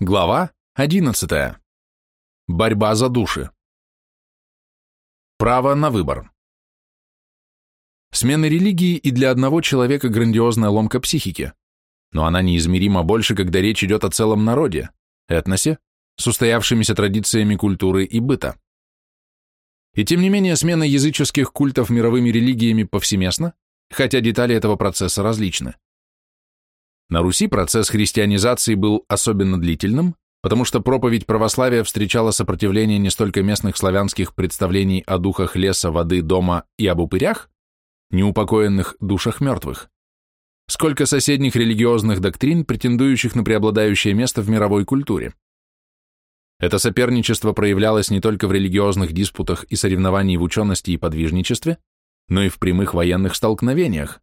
Глава 11. Борьба за души. Право на выбор. Смена религии и для одного человека грандиозная ломка психики, но она неизмеримо больше, когда речь идет о целом народе, этносе, с устоявшимися традициями культуры и быта. И тем не менее смена языческих культов мировыми религиями повсеместна, хотя детали этого процесса различны. На Руси процесс христианизации был особенно длительным, потому что проповедь православия встречала сопротивление не столько местных славянских представлений о духах леса, воды, дома и об упырях, неупокоенных душах мертвых, сколько соседних религиозных доктрин, претендующих на преобладающее место в мировой культуре. Это соперничество проявлялось не только в религиозных диспутах и соревновании в учености и подвижничестве, но и в прямых военных столкновениях,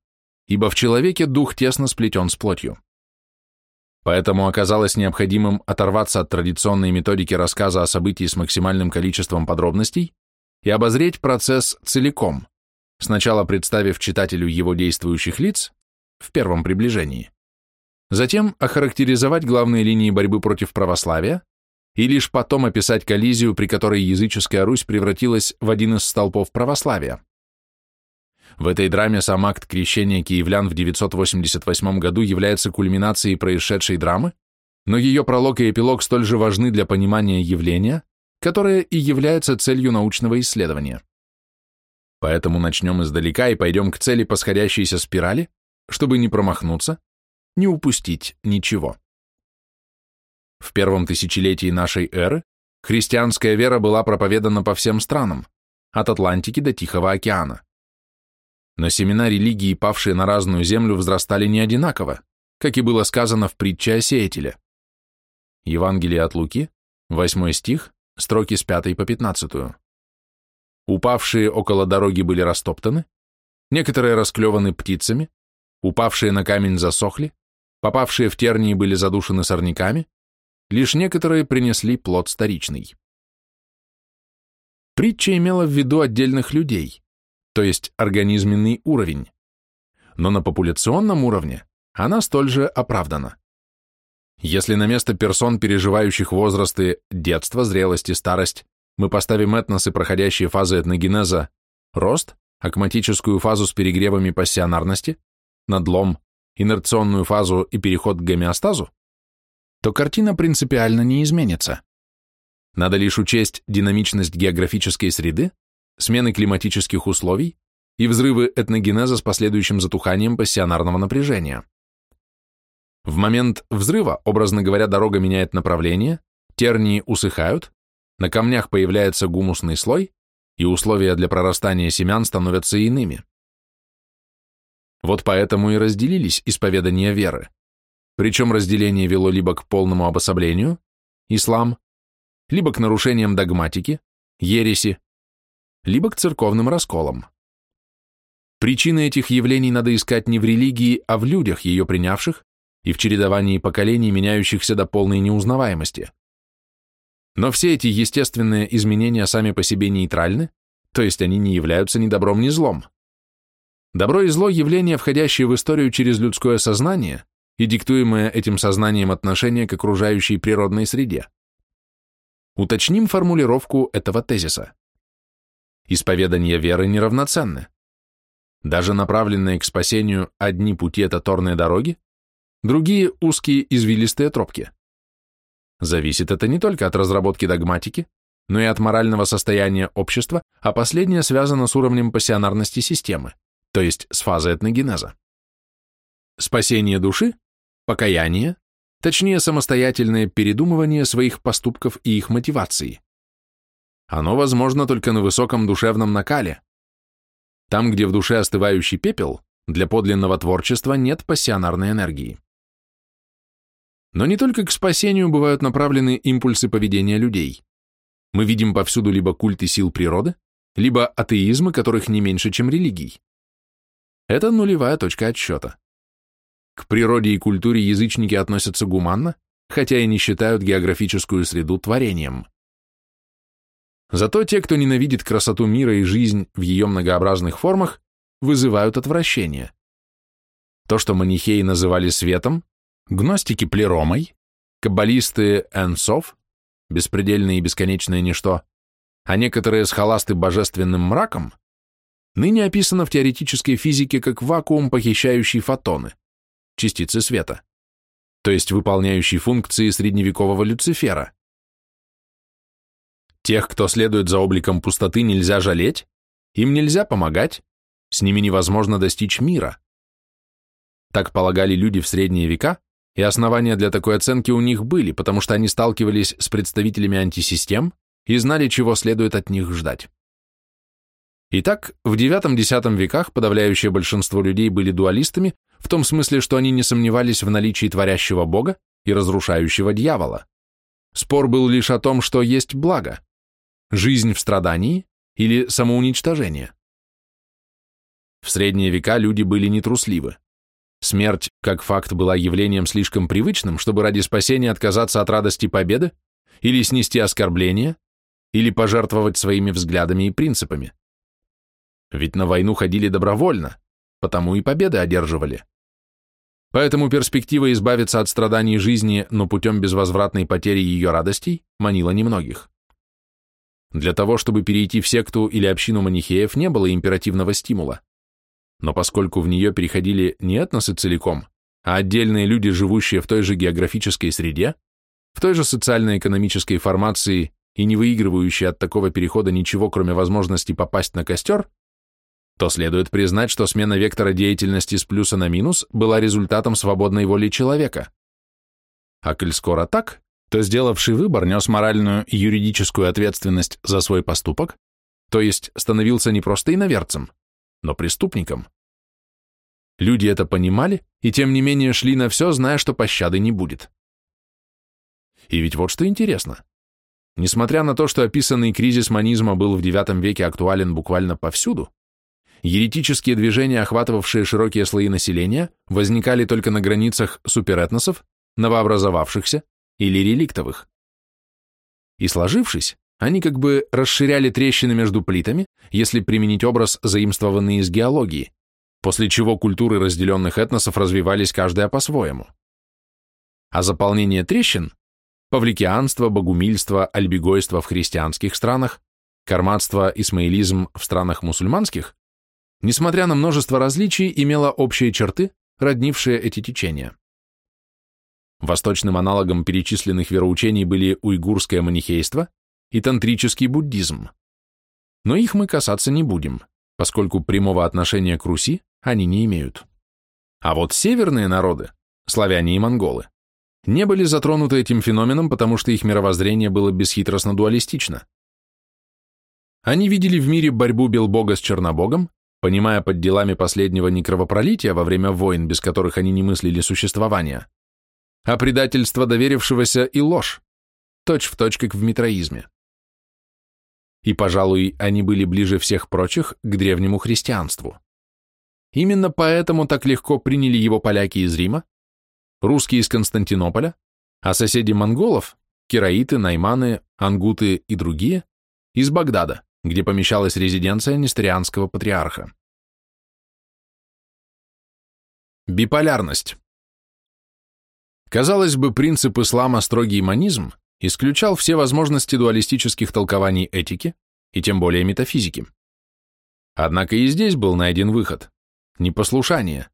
ибо в человеке дух тесно сплетен с плотью. Поэтому оказалось необходимым оторваться от традиционной методики рассказа о событии с максимальным количеством подробностей и обозреть процесс целиком, сначала представив читателю его действующих лиц в первом приближении, затем охарактеризовать главные линии борьбы против православия и лишь потом описать коллизию, при которой языческая Русь превратилась в один из столпов православия. В этой драме сам акт крещения киевлян в 988 году является кульминацией происшедшей драмы, но ее пролог и эпилог столь же важны для понимания явления, которое и является целью научного исследования. Поэтому начнем издалека и пойдем к цели по сходящейся спирали, чтобы не промахнуться, не упустить ничего. В первом тысячелетии нашей эры христианская вера была проповедана по всем странам, от Атлантики до Тихого океана. Но семена религии, павшие на разную землю, взрастали не одинаково, как и было сказано в притче о сеятеле. Евангелие от Луки, 8 стих, строки с 5 по 15. Упавшие около дороги были растоптаны, некоторые расклеваны птицами, упавшие на камень засохли, попавшие в тернии были задушены сорняками, лишь некоторые принесли плод старичный. Притча имела в виду отдельных людей, то есть организменный уровень, но на популяционном уровне она столь же оправдана. Если на место персон, переживающих возрасты детство, зрелость и старость, мы поставим этносы, проходящие фазы этногенеза, рост, акматическую фазу с перегревами пассионарности, надлом, инерционную фазу и переход к гомеостазу, то картина принципиально не изменится. Надо лишь учесть динамичность географической среды, смены климатических условий и взрывы этногенеза с последующим затуханием пассионарного напряжения. В момент взрыва, образно говоря, дорога меняет направление, тернии усыхают, на камнях появляется гумусный слой, и условия для прорастания семян становятся иными. Вот поэтому и разделились исповедания веры. Причем разделение вело либо к полному обособлению, ислам, либо к нарушениям догматики, ереси, либо к церковным расколам. Причины этих явлений надо искать не в религии, а в людях, ее принявших, и в чередовании поколений, меняющихся до полной неузнаваемости. Но все эти естественные изменения сами по себе нейтральны, то есть они не являются ни добром, ни злом. Добро и зло – явления, входящие в историю через людское сознание и диктуемое этим сознанием отношение к окружающей природной среде. Уточним формулировку этого тезиса. Исповедание веры неравноценны. Даже направленные к спасению одни пути – это торные дороги, другие – узкие извилистые тропки. Зависит это не только от разработки догматики, но и от морального состояния общества, а последнее связано с уровнем пассионарности системы, то есть с фазой этногенеза. Спасение души, покаяние, точнее самостоятельное передумывание своих поступков и их мотивации. Оно возможно только на высоком душевном накале. Там, где в душе остывающий пепел, для подлинного творчества нет пассионарной энергии. Но не только к спасению бывают направлены импульсы поведения людей. Мы видим повсюду либо культы сил природы, либо атеизмы, которых не меньше, чем религий. Это нулевая точка отсчета. К природе и культуре язычники относятся гуманно, хотя и не считают географическую среду творением. Зато те, кто ненавидит красоту мира и жизнь в ее многообразных формах, вызывают отвращение. То, что манихеи называли светом, гностики плеромой, каббалисты энсов, беспредельное и бесконечное ничто, а некоторые схоласты божественным мраком, ныне описано в теоретической физике как вакуум, похищающий фотоны, частицы света, то есть выполняющий функции средневекового Люцифера. Тех, кто следует за обликом пустоты, нельзя жалеть, им нельзя помогать, с ними невозможно достичь мира. Так полагали люди в средние века, и основания для такой оценки у них были, потому что они сталкивались с представителями антисистем и знали, чего следует от них ждать. Итак, в IX-X веках подавляющее большинство людей были дуалистами, в том смысле, что они не сомневались в наличии творящего Бога и разрушающего дьявола. Спор был лишь о том, что есть благо – жизнь в страдании или самоуничтожение. В средние века люди были нетрусливы. Смерть, как факт, была явлением слишком привычным, чтобы ради спасения отказаться от радости победы или снести оскорбление, или пожертвовать своими взглядами и принципами. Ведь на войну ходили добровольно, потому и победы одерживали. Поэтому перспектива избавиться от страданий жизни, но путем безвозвратной потери ее радостей, манила немногих. Для того, чтобы перейти в секту или общину манихеев, не было императивного стимула. Но поскольку в нее переходили не этносы целиком, а отдельные люди, живущие в той же географической среде, в той же социально-экономической формации и не выигрывающие от такого перехода ничего, кроме возможности попасть на костер, то следует признать, что смена вектора деятельности с плюса на минус была результатом свободной воли человека. А коль скоро так, то сделавший выбор нес моральную и юридическую ответственность за свой поступок, то есть становился не просто иноверцем, но преступником. Люди это понимали и тем не менее шли на все, зная, что пощады не будет. И ведь вот что интересно. Несмотря на то, что описанный кризис манизма был в IX веке актуален буквально повсюду, Еретические движения, охватывавшие широкие слои населения, возникали только на границах суперэтносов, новообразовавшихся или реликтовых. И сложившись, они как бы расширяли трещины между плитами, если применить образ, заимствованный из геологии, после чего культуры разделенных этносов развивались каждая по-своему. А заполнение трещин – павликианство, богумильство, альбигойство в христианских странах, карматство, исмаилизм в странах мусульманских несмотря на множество различий, имела общие черты, роднившие эти течения. Восточным аналогом перечисленных вероучений были уйгурское манихейство и тантрический буддизм. Но их мы касаться не будем, поскольку прямого отношения к Руси они не имеют. А вот северные народы, славяне и монголы, не были затронуты этим феноменом, потому что их мировоззрение было бесхитростно дуалистично. Они видели в мире борьбу Белбога с Чернобогом понимая под делами последнего не кровопролития во время войн, без которых они не мыслили существования, а предательство доверившегося и ложь, точь в точь, как в митроизме. И, пожалуй, они были ближе всех прочих к древнему христианству. Именно поэтому так легко приняли его поляки из Рима, русские из Константинополя, а соседи монголов, кераиты, найманы, ангуты и другие, из Багдада где помещалась резиденция Нестерианского патриарха. Биполярность. Казалось бы, принцип ислама строгий манизм исключал все возможности дуалистических толкований этики и тем более метафизики. Однако и здесь был найден выход – непослушание,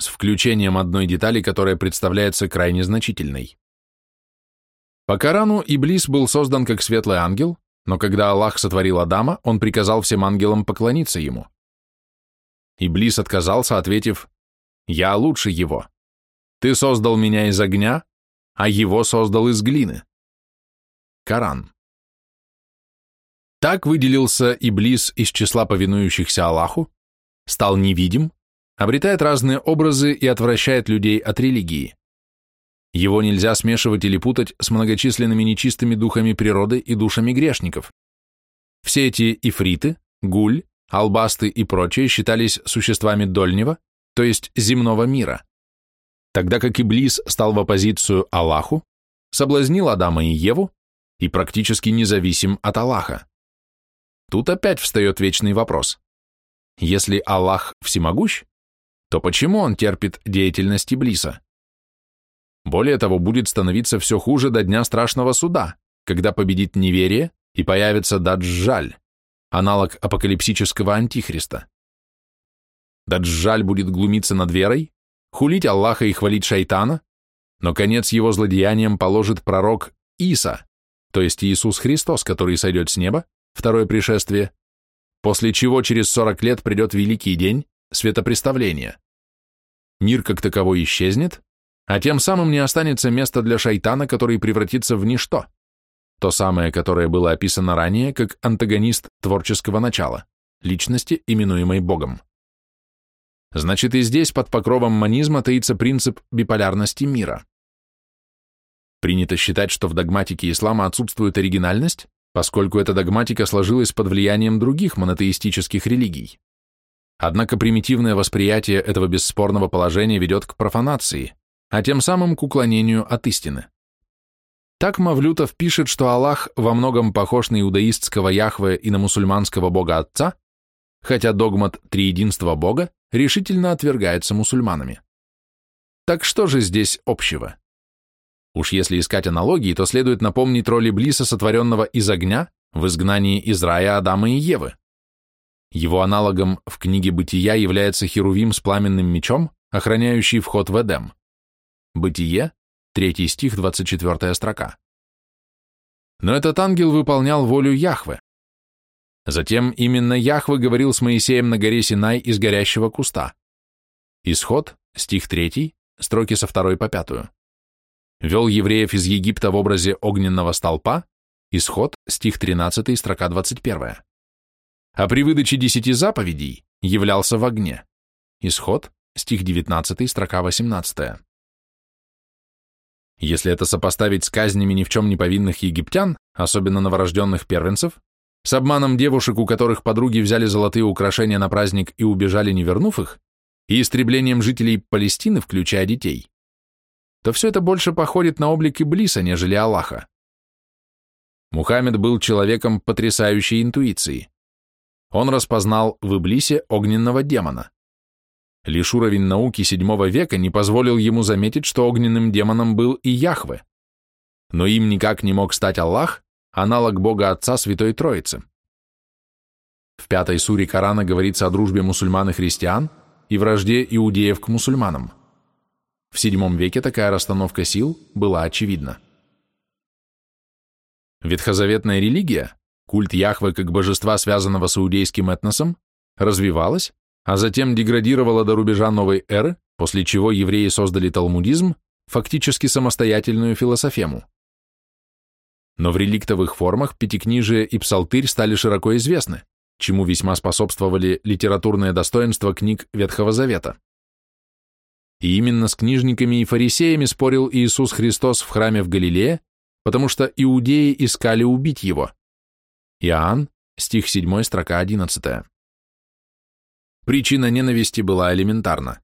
с включением одной детали, которая представляется крайне значительной. По Корану Иблис был создан как светлый ангел, но когда Аллах сотворил Адама, он приказал всем ангелам поклониться ему. Иблис отказался, ответив, «Я лучше его. Ты создал меня из огня, а его создал из глины». Коран. Так выделился Иблис из числа повинующихся Аллаху, стал невидим, обретает разные образы и отвращает людей от религии. Его нельзя смешивать или путать с многочисленными нечистыми духами природы и душами грешников. Все эти ифриты, гуль, албасты и прочие считались существами дольнего, то есть земного мира. Тогда как Иблис стал в оппозицию Аллаху, соблазнил Адама и Еву и практически независим от Аллаха. Тут опять встает вечный вопрос. Если Аллах всемогущ, то почему он терпит деятельность Иблиса? Более того, будет становиться все хуже до дня страшного суда, когда победит неверие и появится Даджаль, аналог апокалипсического антихриста. Даджаль будет глумиться над верой, хулить Аллаха и хвалить шайтана, но конец его злодеяниям положит пророк Иса, то есть Иисус Христос, который сойдет с неба, второе пришествие, после чего через 40 лет придет великий день, светопреставления. Мир как таковой исчезнет, а тем самым не останется места для шайтана, который превратится в ничто, то самое, которое было описано ранее как антагонист творческого начала, личности, именуемой Богом. Значит, и здесь под покровом манизма таится принцип биполярности мира. Принято считать, что в догматике ислама отсутствует оригинальность, поскольку эта догматика сложилась под влиянием других монотеистических религий. Однако примитивное восприятие этого бесспорного положения ведет к профанации, а тем самым к уклонению от истины. Так Мавлютов пишет, что Аллах во многом похож на иудаистского Яхве и на мусульманского бога Отца, хотя догмат триединства Бога решительно отвергается мусульманами. Так что же здесь общего? Уж если искать аналогии, то следует напомнить роли Блиса, сотворенного из огня, в изгнании из рая Адама и Евы. Его аналогом в книге «Бытия» является Херувим с пламенным мечом, охраняющий вход в Эдем. Бытие, 3 стих, 24 строка. Но этот ангел выполнял волю Яхве. Затем именно Яхве говорил с Моисеем на горе Синай из горящего куста. Исход, стих 3, строки со 2 по 5. Вел евреев из Египта в образе огненного столпа, Исход, стих 13, строка 21. А при выдаче десяти заповедей являлся в огне. Исход, стих 19, строка 18. Если это сопоставить с казнями ни в чем не повинных египтян, особенно новорожденных первенцев, с обманом девушек, у которых подруги взяли золотые украшения на праздник и убежали, не вернув их, и истреблением жителей Палестины, включая детей, то все это больше походит на облик Иблиса, нежели Аллаха. Мухаммед был человеком потрясающей интуиции. Он распознал в Иблисе огненного демона. Лишь уровень науки VII века не позволил ему заметить, что огненным демоном был и Яхве. Но им никак не мог стать Аллах, аналог Бога Отца Святой Троицы. В пятой суре Корана говорится о дружбе мусульман и христиан и вражде иудеев к мусульманам. В VII веке такая расстановка сил была очевидна. Ветхозаветная религия, культ Яхве как божества, связанного с иудейским этносом, развивалась, а затем деградировала до рубежа новой эры, после чего евреи создали талмудизм, фактически самостоятельную философему. Но в реликтовых формах пятикнижие и псалтырь стали широко известны, чему весьма способствовали литературные достоинства книг Ветхого Завета. И именно с книжниками и фарисеями спорил Иисус Христос в храме в Галилее, потому что иудеи искали убить его. Иоанн, стих 7, строка 11. Причина ненависти была элементарна.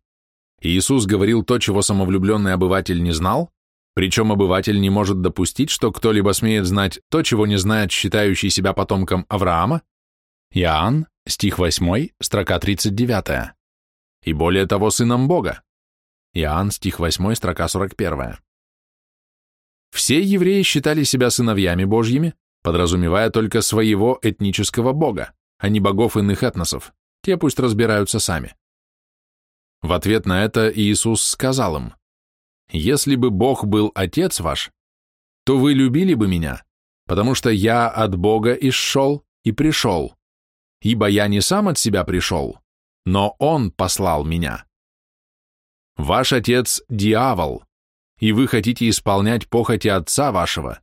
Иисус говорил то, чего самовлюбленный обыватель не знал, причем обыватель не может допустить, что кто-либо смеет знать то, чего не знает считающий себя потомком Авраама. Иоанн, стих 8, строка 39. И более того, сыном Бога. Иоанн, стих 8, строка 41. Все евреи считали себя сыновьями Божьими, подразумевая только своего этнического Бога, а не богов иных этносов. Те пусть разбираются сами. В ответ на это Иисус сказал им, «Если бы Бог был Отец ваш, то вы любили бы меня, потому что я от Бога исшел и пришел, ибо я не сам от себя пришел, но Он послал меня. Ваш отец – дьявол, и вы хотите исполнять похоти отца вашего.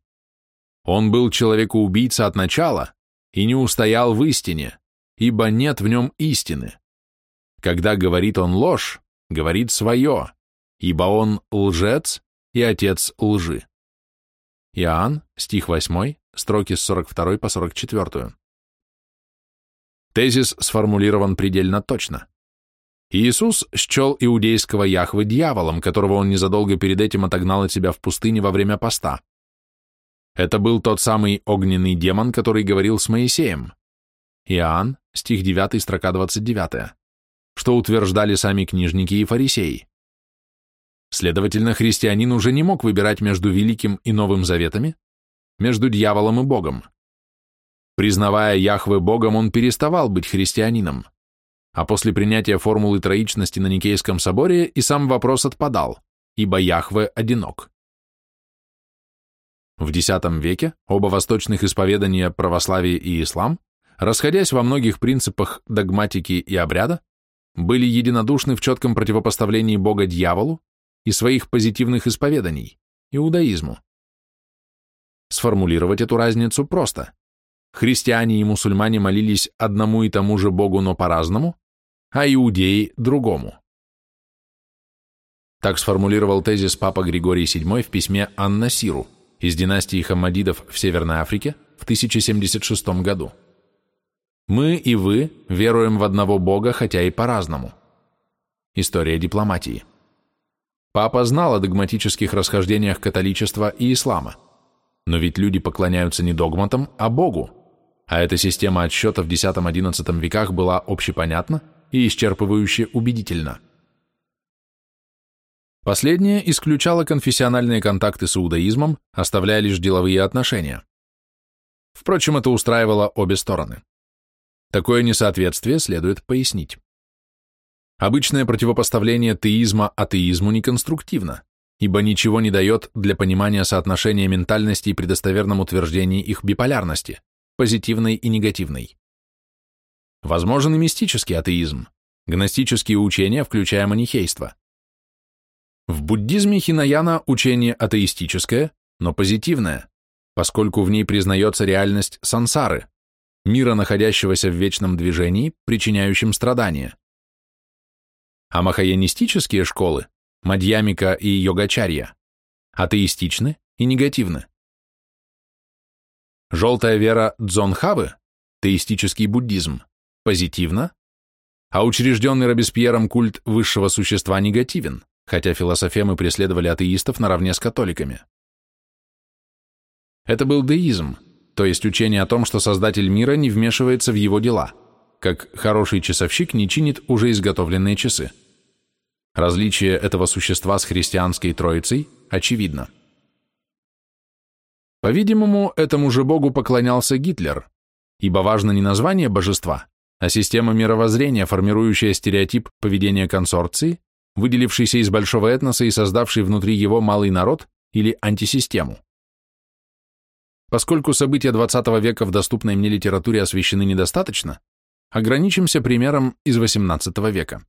Он был человекоубийца от начала и не устоял в истине, ибо нет в нем истины. Когда говорит он ложь, говорит свое, ибо он лжец и отец лжи. Иоанн, стих 8, строки с 42 по 44. Тезис сформулирован предельно точно. Иисус счел иудейского Яхвы дьяволом, которого он незадолго перед этим отогнал от себя в пустыне во время поста. Это был тот самый огненный демон, который говорил с Моисеем. Иоанн, стих 9, строка 29, что утверждали сами книжники и фарисеи. Следовательно, христианин уже не мог выбирать между Великим и Новым Заветами, между дьяволом и Богом. Признавая Яхве Богом, он переставал быть христианином, а после принятия формулы троичности на Никейском соборе и сам вопрос отпадал, ибо Яхве одинок. В X веке оба восточных исповедания православие и ислам, расходясь во многих принципах догматики и обряда, были единодушны в четком противопоставлении Бога дьяволу и своих позитивных исповеданий, иудаизму. Сформулировать эту разницу просто. Христиане и мусульмане молились одному и тому же Богу, но по-разному, а иудеи – другому. Так сформулировал тезис Папа Григорий VII в письме Анна Сиру из династии Хаммадидов в Северной Африке в 1076 году. «Мы и вы веруем в одного Бога, хотя и по-разному». История дипломатии. Папа знал о догматических расхождениях католичества и ислама. Но ведь люди поклоняются не догматам, а Богу. А эта система отсчета в X-XI веках была общепонятна и исчерпывающе убедительна. Последнее исключало конфессиональные контакты с иудаизмом, оставляя лишь деловые отношения. Впрочем, это устраивало обе стороны. Такое несоответствие следует пояснить. Обычное противопоставление теизма атеизму неконструктивно, ибо ничего не дает для понимания соотношения ментальности при достоверном утверждении их биполярности, позитивной и негативной. Возможен и мистический атеизм, гностические учения, включая манихейство. В буддизме Хинаяна учение атеистическое, но позитивное, поскольку в ней признается реальность сансары, мира, находящегося в вечном движении, причиняющим страдания. А махаянистические школы, Мадьямика и Йогачарья, атеистичны и негативны. Желтая вера Дзонхавы, теистический буддизм, позитивна, а учрежденный Робеспьером культ высшего существа негативен, хотя философемы преследовали атеистов наравне с католиками. Это был деизм, то есть учение о том, что Создатель мира не вмешивается в его дела – как хороший часовщик не чинит уже изготовленные часы. Различие этого существа с христианской троицей очевидно. По-видимому, этому же богу поклонялся Гитлер, ибо важно не название божества, а система мировоззрения, формирующая стереотип поведения консорции, выделившийся из большого этноса и создавший внутри его малый народ или антисистему. Поскольку события XX века в доступной мне литературе освещены недостаточно, Ограничимся примером из XVIII века.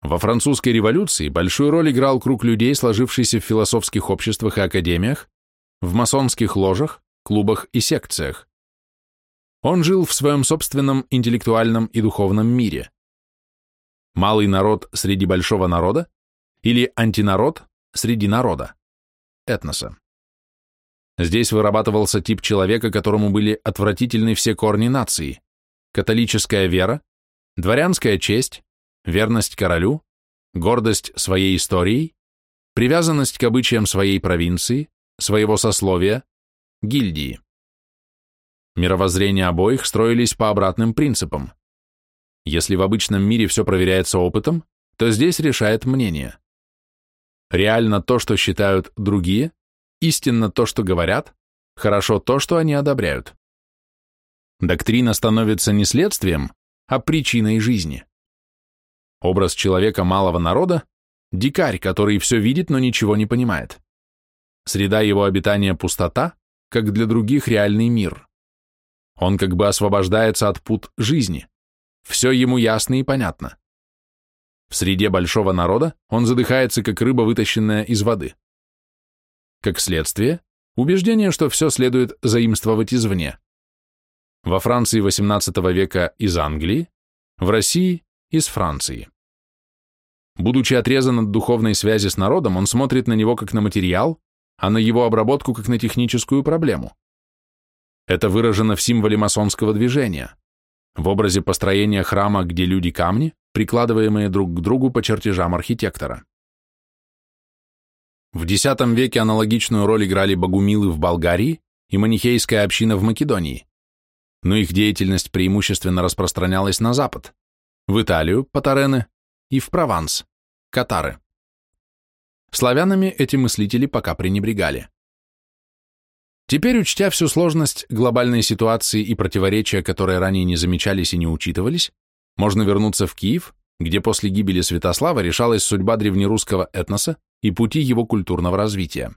Во французской революции большую роль играл круг людей, сложившийся в философских обществах и академиях, в масонских ложах, клубах и секциях. Он жил в своем собственном интеллектуальном и духовном мире. Малый народ среди большого народа или антинарод среди народа, этноса. Здесь вырабатывался тип человека, которому были отвратительны все корни нации, католическая вера, дворянская честь, верность королю, гордость своей историей, привязанность к обычаям своей провинции, своего сословия, гильдии. Мировоззрения обоих строились по обратным принципам. Если в обычном мире все проверяется опытом, то здесь решает мнение. Реально то, что считают другие, истинно то, что говорят, хорошо то, что они одобряют. Доктрина становится не следствием, а причиной жизни. Образ человека малого народа – дикарь, который все видит, но ничего не понимает. Среда его обитания – пустота, как для других реальный мир. Он как бы освобождается от пут жизни. Все ему ясно и понятно. В среде большого народа он задыхается, как рыба, вытащенная из воды. Как следствие, убеждение, что все следует заимствовать извне во Франции XVIII века из Англии, в России из Франции. Будучи отрезан от духовной связи с народом, он смотрит на него как на материал, а на его обработку как на техническую проблему. Это выражено в символе масонского движения, в образе построения храма, где люди камни, прикладываемые друг к другу по чертежам архитектора. В X веке аналогичную роль играли богумилы в Болгарии и манихейская община в Македонии но их деятельность преимущественно распространялась на запад, в Италию, Патарены, и в Прованс, Катары. Славянами эти мыслители пока пренебрегали. Теперь, учтя всю сложность глобальной ситуации и противоречия, которые ранее не замечались и не учитывались, можно вернуться в Киев, где после гибели Святослава решалась судьба древнерусского этноса и пути его культурного развития.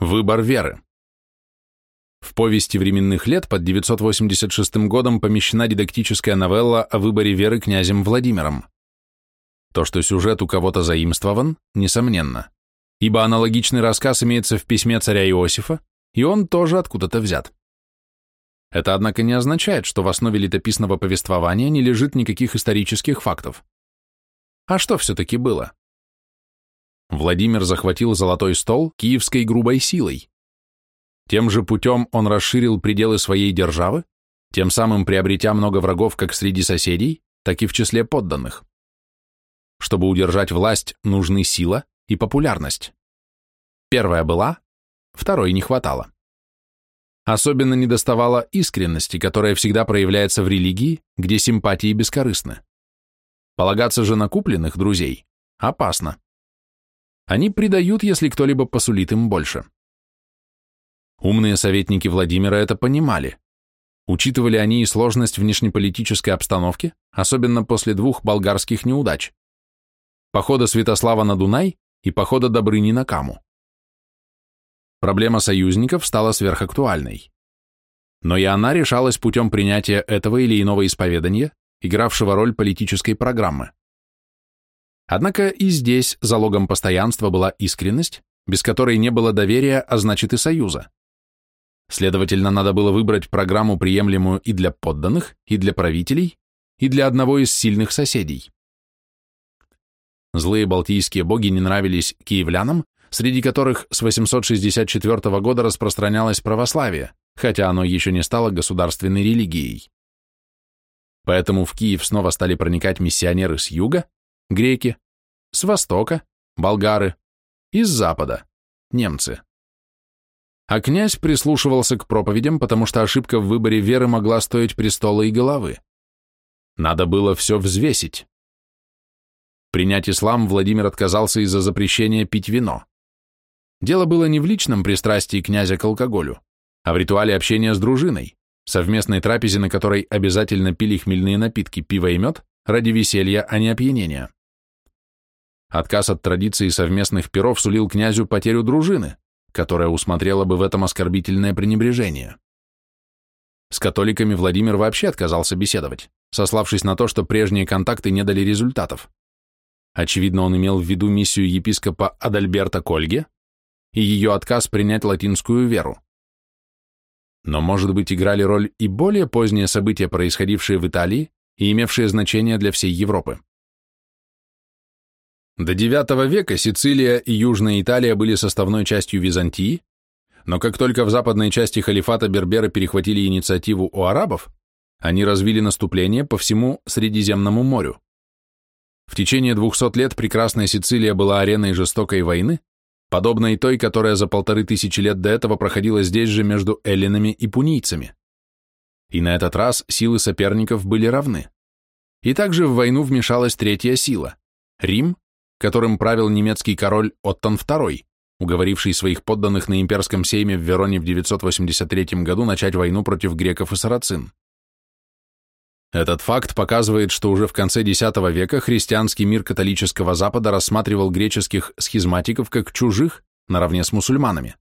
Выбор веры В повести временных лет под 986 годом помещена дидактическая новелла о выборе веры князем Владимиром. То, что сюжет у кого-то заимствован, несомненно ибо аналогичный рассказ имеется в письме царя Иосифа, и он тоже откуда-то взят. Это, однако, не означает, что в основе летописного повествования не лежит никаких исторических фактов. А что все-таки было? Владимир захватил золотой стол киевской грубой силой. Тем же путем он расширил пределы своей державы, тем самым приобретя много врагов как среди соседей, так и в числе подданных. Чтобы удержать власть, нужны сила, и популярность. Первая была, второй не хватало. Особенно недоставало искренности, которая всегда проявляется в религии, где симпатии бескорыстны. Полагаться же на купленных друзей опасно. Они предают, если кто-либо посулит им больше. Умные советники Владимира это понимали. Учитывали они и сложность внешнеполитической обстановки, особенно после двух болгарских неудач. Похода Святослава на Дунай и похода Добрыни на Каму. Проблема союзников стала сверхактуальной. Но и она решалась путем принятия этого или иного исповедания, игравшего роль политической программы. Однако и здесь залогом постоянства была искренность, без которой не было доверия, а значит и союза. Следовательно, надо было выбрать программу, приемлемую и для подданных, и для правителей, и для одного из сильных соседей. Злые балтийские боги не нравились киевлянам, среди которых с 864 года распространялось православие, хотя оно еще не стало государственной религией. Поэтому в Киев снова стали проникать миссионеры с юга, греки, с востока, болгары, и с запада, немцы. А князь прислушивался к проповедям, потому что ошибка в выборе веры могла стоить престола и головы. Надо было все взвесить. Принять ислам Владимир отказался из-за запрещения пить вино. Дело было не в личном пристрастии князя к алкоголю, а в ритуале общения с дружиной, совместной трапезе, на которой обязательно пили хмельные напитки, пиво и мед, ради веселья, а не опьянения. Отказ от традиции совместных пиров сулил князю потерю дружины, которая усмотрела бы в этом оскорбительное пренебрежение. С католиками Владимир вообще отказался беседовать, сославшись на то, что прежние контакты не дали результатов. Очевидно, он имел в виду миссию епископа Адальберта Кольге и ее отказ принять латинскую веру. Но, может быть, играли роль и более поздние события, происходившие в Италии и имевшие значение для всей Европы. До IX века Сицилия и Южная Италия были составной частью Византии, но как только в западной части халифата берберы перехватили инициативу у арабов, они развили наступление по всему Средиземному морю. В течение двухсот лет прекрасная Сицилия была ареной жестокой войны, подобной той, которая за полторы тысячи лет до этого проходила здесь же между эллинами и пунийцами. И на этот раз силы соперников были равны. И также в войну вмешалась третья сила – Рим, которым правил немецкий король Оттон II, уговоривший своих подданных на имперском сейме в Вероне в 983 году начать войну против греков и сарацин. Этот факт показывает, что уже в конце X века христианский мир католического Запада рассматривал греческих схизматиков как чужих наравне с мусульманами.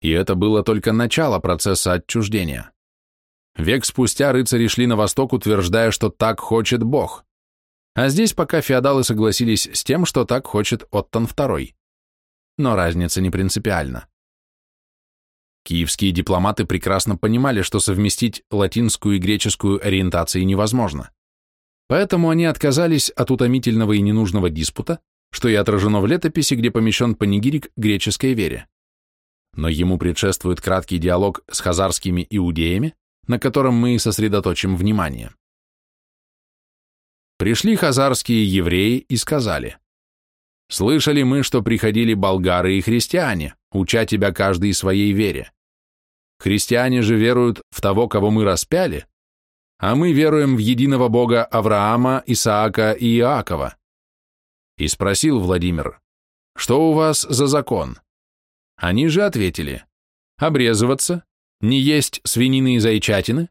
И это было только начало процесса отчуждения. Век спустя рыцари шли на восток, утверждая, что так хочет Бог. А здесь пока феодалы согласились с тем, что так хочет Оттон II. Но разница не принципиальна. Киевские дипломаты прекрасно понимали, что совместить латинскую и греческую ориентации невозможно. Поэтому они отказались от утомительного и ненужного диспута, что и отражено в летописи, где помещен панигирик греческой вере. Но ему предшествует краткий диалог с хазарскими иудеями, на котором мы и сосредоточим внимание. Пришли хазарские евреи и сказали, «Слышали мы, что приходили болгары и христиане, уча тебя каждый своей вере. Христиане же веруют в того, кого мы распяли, а мы веруем в единого Бога Авраама, Исаака и Иакова. И спросил Владимир, что у вас за закон? Они же ответили, обрезываться, не есть свинины и зайчатины,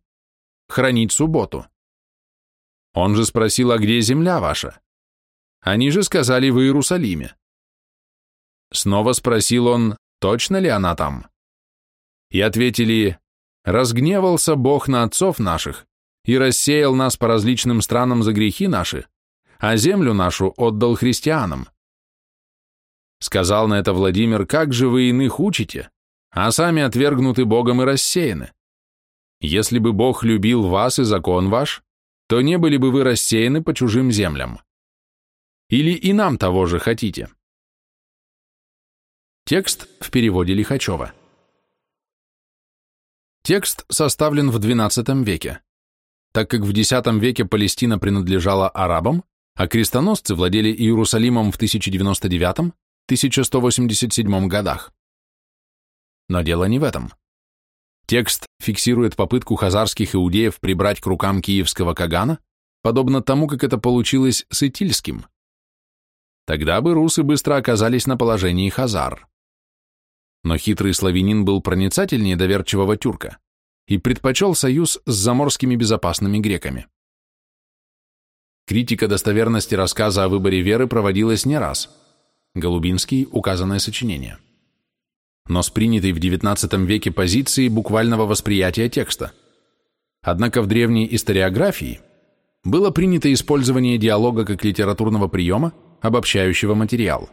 хранить субботу. Он же спросил, а где земля ваша? Они же сказали, в Иерусалиме. Снова спросил он, точно ли она там? И ответили, разгневался Бог на отцов наших и рассеял нас по различным странам за грехи наши, а землю нашу отдал христианам. Сказал на это Владимир, как же вы иных учите, а сами отвергнуты Богом и рассеяны. Если бы Бог любил вас и закон ваш, то не были бы вы рассеяны по чужим землям. Или и нам того же хотите. Текст в переводе Лихачева. Текст составлен в XII веке. Так как в X веке Палестина принадлежала арабам, а крестоносцы владели Иерусалимом в 1099-1187 годах. Но дело не в этом. Текст фиксирует попытку хазарских иудеев прибрать к рукам киевского Кагана, подобно тому, как это получилось с Итильским. Тогда бы русы быстро оказались на положении хазар. Но хитрый славянин был проницательнее доверчивого тюрка и предпочел союз с заморскими безопасными греками. Критика достоверности рассказа о выборе веры проводилась не раз. Голубинский – указанное сочинение но с принятой в XIX веке позиции буквального восприятия текста. Однако в древней историографии было принято использование диалога как литературного приема, обобщающего материал.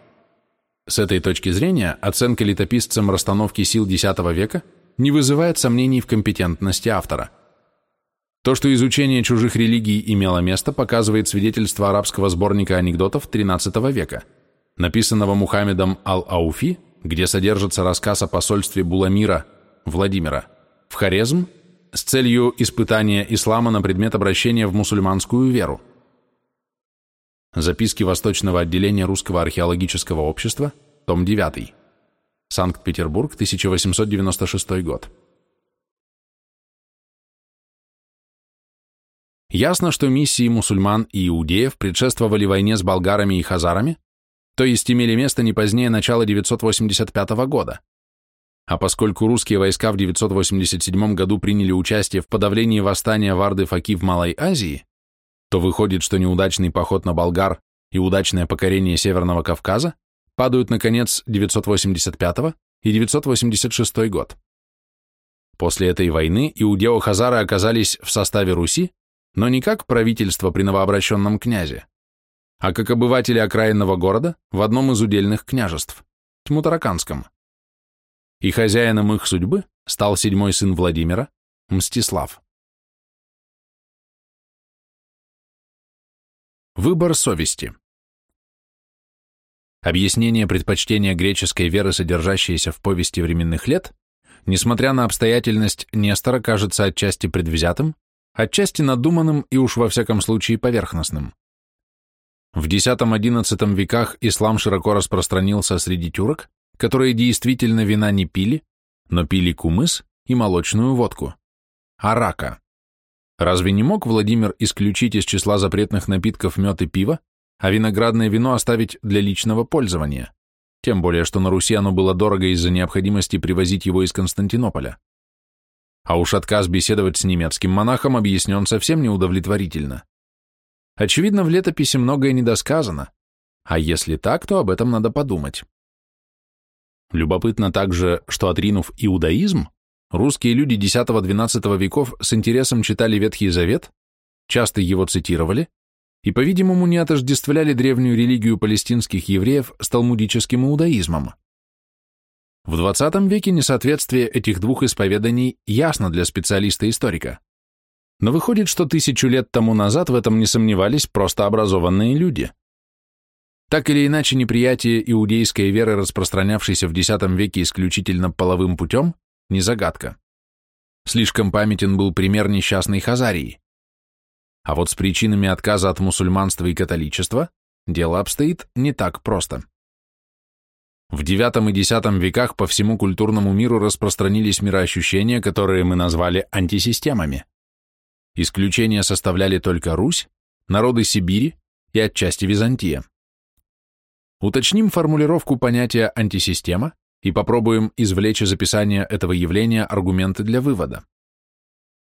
С этой точки зрения оценка летописцем расстановки сил X века не вызывает сомнений в компетентности автора. То, что изучение чужих религий имело место, показывает свидетельство арабского сборника анекдотов XIII века, написанного Мухаммедом Ал-Ауфи где содержится рассказ о посольстве Буламира, Владимира, в Хорезм с целью испытания ислама на предмет обращения в мусульманскую веру. Записки Восточного отделения Русского археологического общества, том 9. Санкт-Петербург, 1896 год. Ясно, что миссии мусульман и иудеев предшествовали войне с болгарами и хазарами, то есть имели место не позднее начала 985 года. А поскольку русские войска в 987 году приняли участие в подавлении восстания Варды Факи в Малой Азии, то выходит, что неудачный поход на Болгар и удачное покорение Северного Кавказа падают на конец 985 и 986 год. После этой войны иудео-хазары оказались в составе Руси, но не как правительство при новообращенном князе, а как обыватели окраинного города в одном из удельных княжеств, Тьмутараканском. И хозяином их судьбы стал седьмой сын Владимира, Мстислав. Выбор совести. Объяснение предпочтения греческой веры, содержащееся в повести временных лет, несмотря на обстоятельность Нестора, кажется отчасти предвзятым, отчасти надуманным и уж во всяком случае поверхностным. В X-XI веках ислам широко распространился среди тюрок, которые действительно вина не пили, но пили кумыс и молочную водку. Арака. Разве не мог Владимир исключить из числа запретных напитков мед и пиво, а виноградное вино оставить для личного пользования? Тем более, что на Руси оно было дорого из-за необходимости привозить его из Константинополя. А уж отказ беседовать с немецким монахом объяснен совсем неудовлетворительно. Очевидно, в летописи многое недосказано, а если так, то об этом надо подумать. Любопытно также, что отринув иудаизм, русские люди X-XII веков с интересом читали Ветхий Завет, часто его цитировали и, по-видимому, не отождествляли древнюю религию палестинских евреев с талмудическим иудаизмом. В XX веке несоответствие этих двух исповеданий ясно для специалиста-историка. Но выходит, что тысячу лет тому назад в этом не сомневались просто образованные люди. Так или иначе, неприятие иудейской веры, распространявшейся в X веке исключительно половым путем, не загадка. Слишком памятен был пример несчастной Хазарии. А вот с причинами отказа от мусульманства и католичества дело обстоит не так просто. В IX и X веках по всему культурному миру распространились мироощущения, которые мы назвали антисистемами. Исключение составляли только Русь, народы Сибири и отчасти Византия. Уточним формулировку понятия антисистема и попробуем извлечь из описания этого явления аргументы для вывода.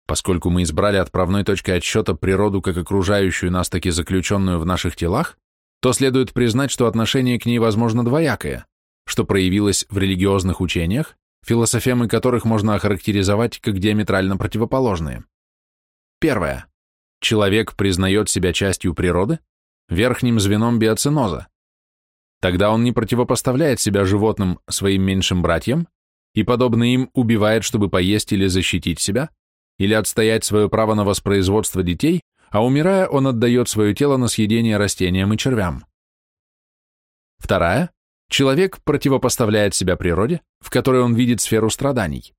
Поскольку мы избрали отправной точкой отсчета природу как окружающую нас, так и заключенную в наших телах, то следует признать, что отношение к ней возможно двоякое, что проявилось в религиозных учениях, философемы которых можно охарактеризовать как диаметрально противоположные. Первое. Человек признает себя частью природы, верхним звеном биоценоза. Тогда он не противопоставляет себя животным своим меньшим братьям и, подобно им, убивает, чтобы поесть или защитить себя, или отстоять свое право на воспроизводство детей, а умирая, он отдает свое тело на съедение растениям и червям. Вторая. Человек противопоставляет себя природе, в которой он видит сферу страданий.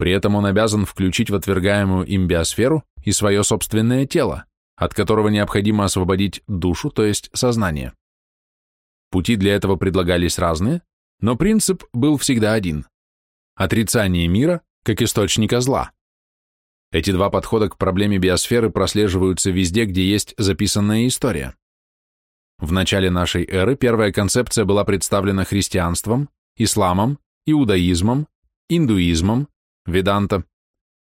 При этом он обязан включить в отвергаемую им биосферу и свое собственное тело, от которого необходимо освободить душу, то есть сознание. Пути для этого предлагались разные, но принцип был всегда один – отрицание мира как источника зла. Эти два подхода к проблеме биосферы прослеживаются везде, где есть записанная история. В начале нашей эры первая концепция была представлена христианством, исламом, иудаизмом, индуизмом, веданта,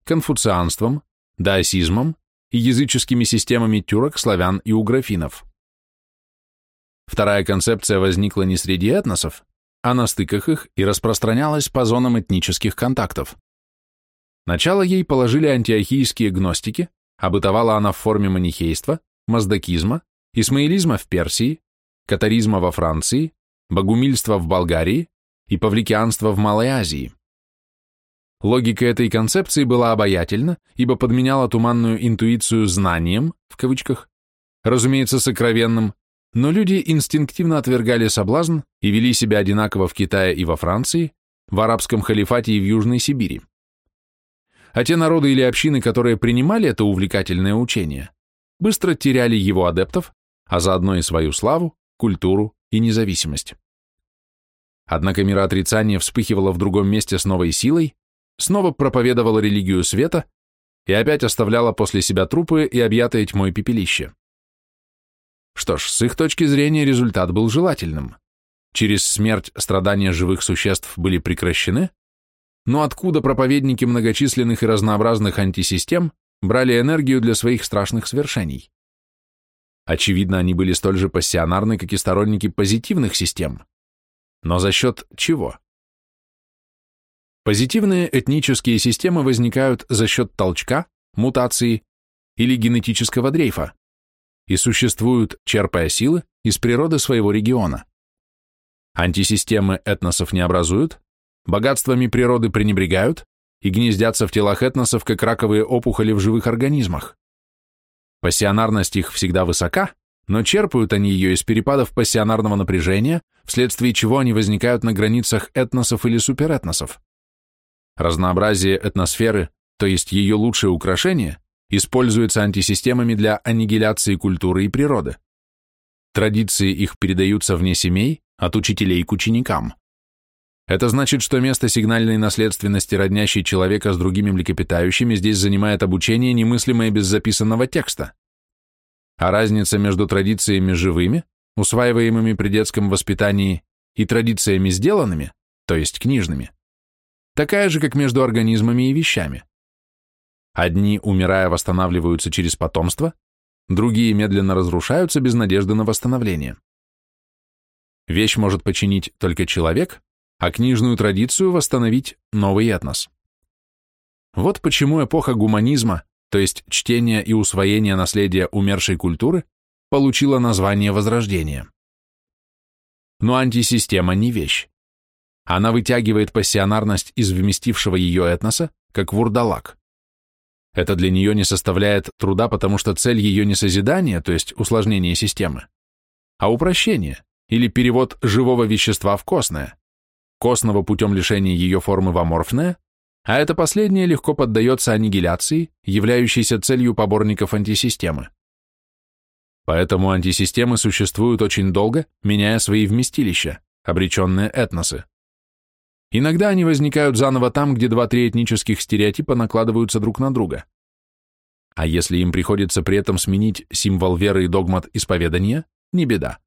конфуцианством, даосизмом и языческими системами тюрок, славян и уграфинов. Вторая концепция возникла не среди этносов, а на стыках их и распространялась по зонам этнических контактов. Начало ей положили антиохийские гностики, а бытовала она в форме манихейства, маздакизма, исмаилизма в Персии, катаризма во Франции, богумильства в Болгарии и павликианства в Малой Азии. Логика этой концепции была обаятельна, ибо подменяла туманную интуицию знанием, в кавычках, разумеется, сокровенным, но люди инстинктивно отвергали соблазн и вели себя одинаково в Китае и во Франции, в арабском халифате и в Южной Сибири а те народы или общины, которые принимали это увлекательное учение, быстро теряли его адептов, а заодно и свою славу, культуру и независимость. Однако мироотрицание вспыхивало в другом месте с новой силой, снова проповедовало религию света и опять оставляло после себя трупы и объятое тьмой пепелище. Что ж, с их точки зрения результат был желательным. Через смерть страдания живых существ были прекращены, но откуда проповедники многочисленных и разнообразных антисистем брали энергию для своих страшных свершений? Очевидно, они были столь же пассионарны, как и сторонники позитивных систем. Но за счет чего? Позитивные этнические системы возникают за счет толчка, мутации или генетического дрейфа и существуют, черпая силы, из природы своего региона. Антисистемы этносов не образуют, богатствами природы пренебрегают и гнездятся в телах этносов, как раковые опухоли в живых организмах. Пассионарность их всегда высока, но черпают они ее из перепадов пассионарного напряжения, вследствие чего они возникают на границах этносов или суперэтносов. Разнообразие этносферы, то есть ее лучшее украшение, используется антисистемами для аннигиляции культуры и природы. Традиции их передаются вне семей, от учителей к ученикам. Это значит, что место сигнальной наследственности, роднящей человека с другими млекопитающими, здесь занимает обучение, немыслимое без записанного текста. А разница между традициями живыми, усваиваемыми при детском воспитании, и традициями сделанными, то есть книжными, такая же, как между организмами и вещами. Одни, умирая, восстанавливаются через потомство, другие медленно разрушаются без надежды на восстановление. Вещь может починить только человек, а книжную традицию восстановить новый этнос. Вот почему эпоха гуманизма, то есть чтения и усвоения наследия умершей культуры, получила название Возрождения. Но антисистема не вещь. Она вытягивает пассионарность из вместившего ее этноса, как вурдалак. Это для нее не составляет труда, потому что цель ее не созидание, то есть усложнение системы, а упрощение или перевод живого вещества в костное костного путем лишения ее формы в аморфное, а это последнее легко поддается аннигиляции, являющейся целью поборников антисистемы. Поэтому антисистемы существуют очень долго, меняя свои вместилища, обреченные этносы. Иногда они возникают заново там, где два-три этнических стереотипа накладываются друг на друга. А если им приходится при этом сменить символ веры и догмат исповедания, не беда.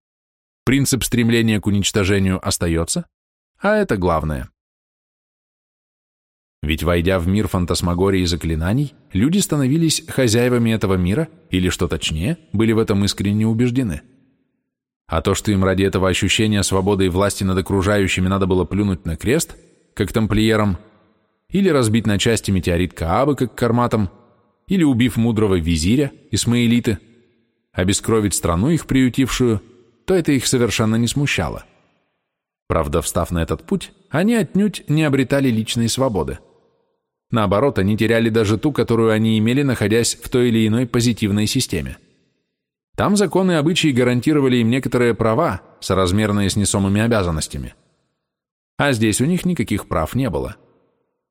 принцип стремления к уничтожению остается, а это главное. Ведь, войдя в мир фантасмагории и заклинаний, люди становились хозяевами этого мира, или, что точнее, были в этом искренне убеждены. А то, что им ради этого ощущения свободы и власти над окружающими надо было плюнуть на крест, как тамплиерам, или разбить на части метеорит Каабы, как карматом, или, убив мудрого визиря, Исмаилиты, обескровить страну их приютившую, то это их совершенно не смущало. Правда, встав на этот путь, они отнюдь не обретали личной свободы. Наоборот, они теряли даже ту, которую они имели, находясь в той или иной позитивной системе. Там законы и обычаи гарантировали им некоторые права, соразмерные с несомыми обязанностями. А здесь у них никаких прав не было.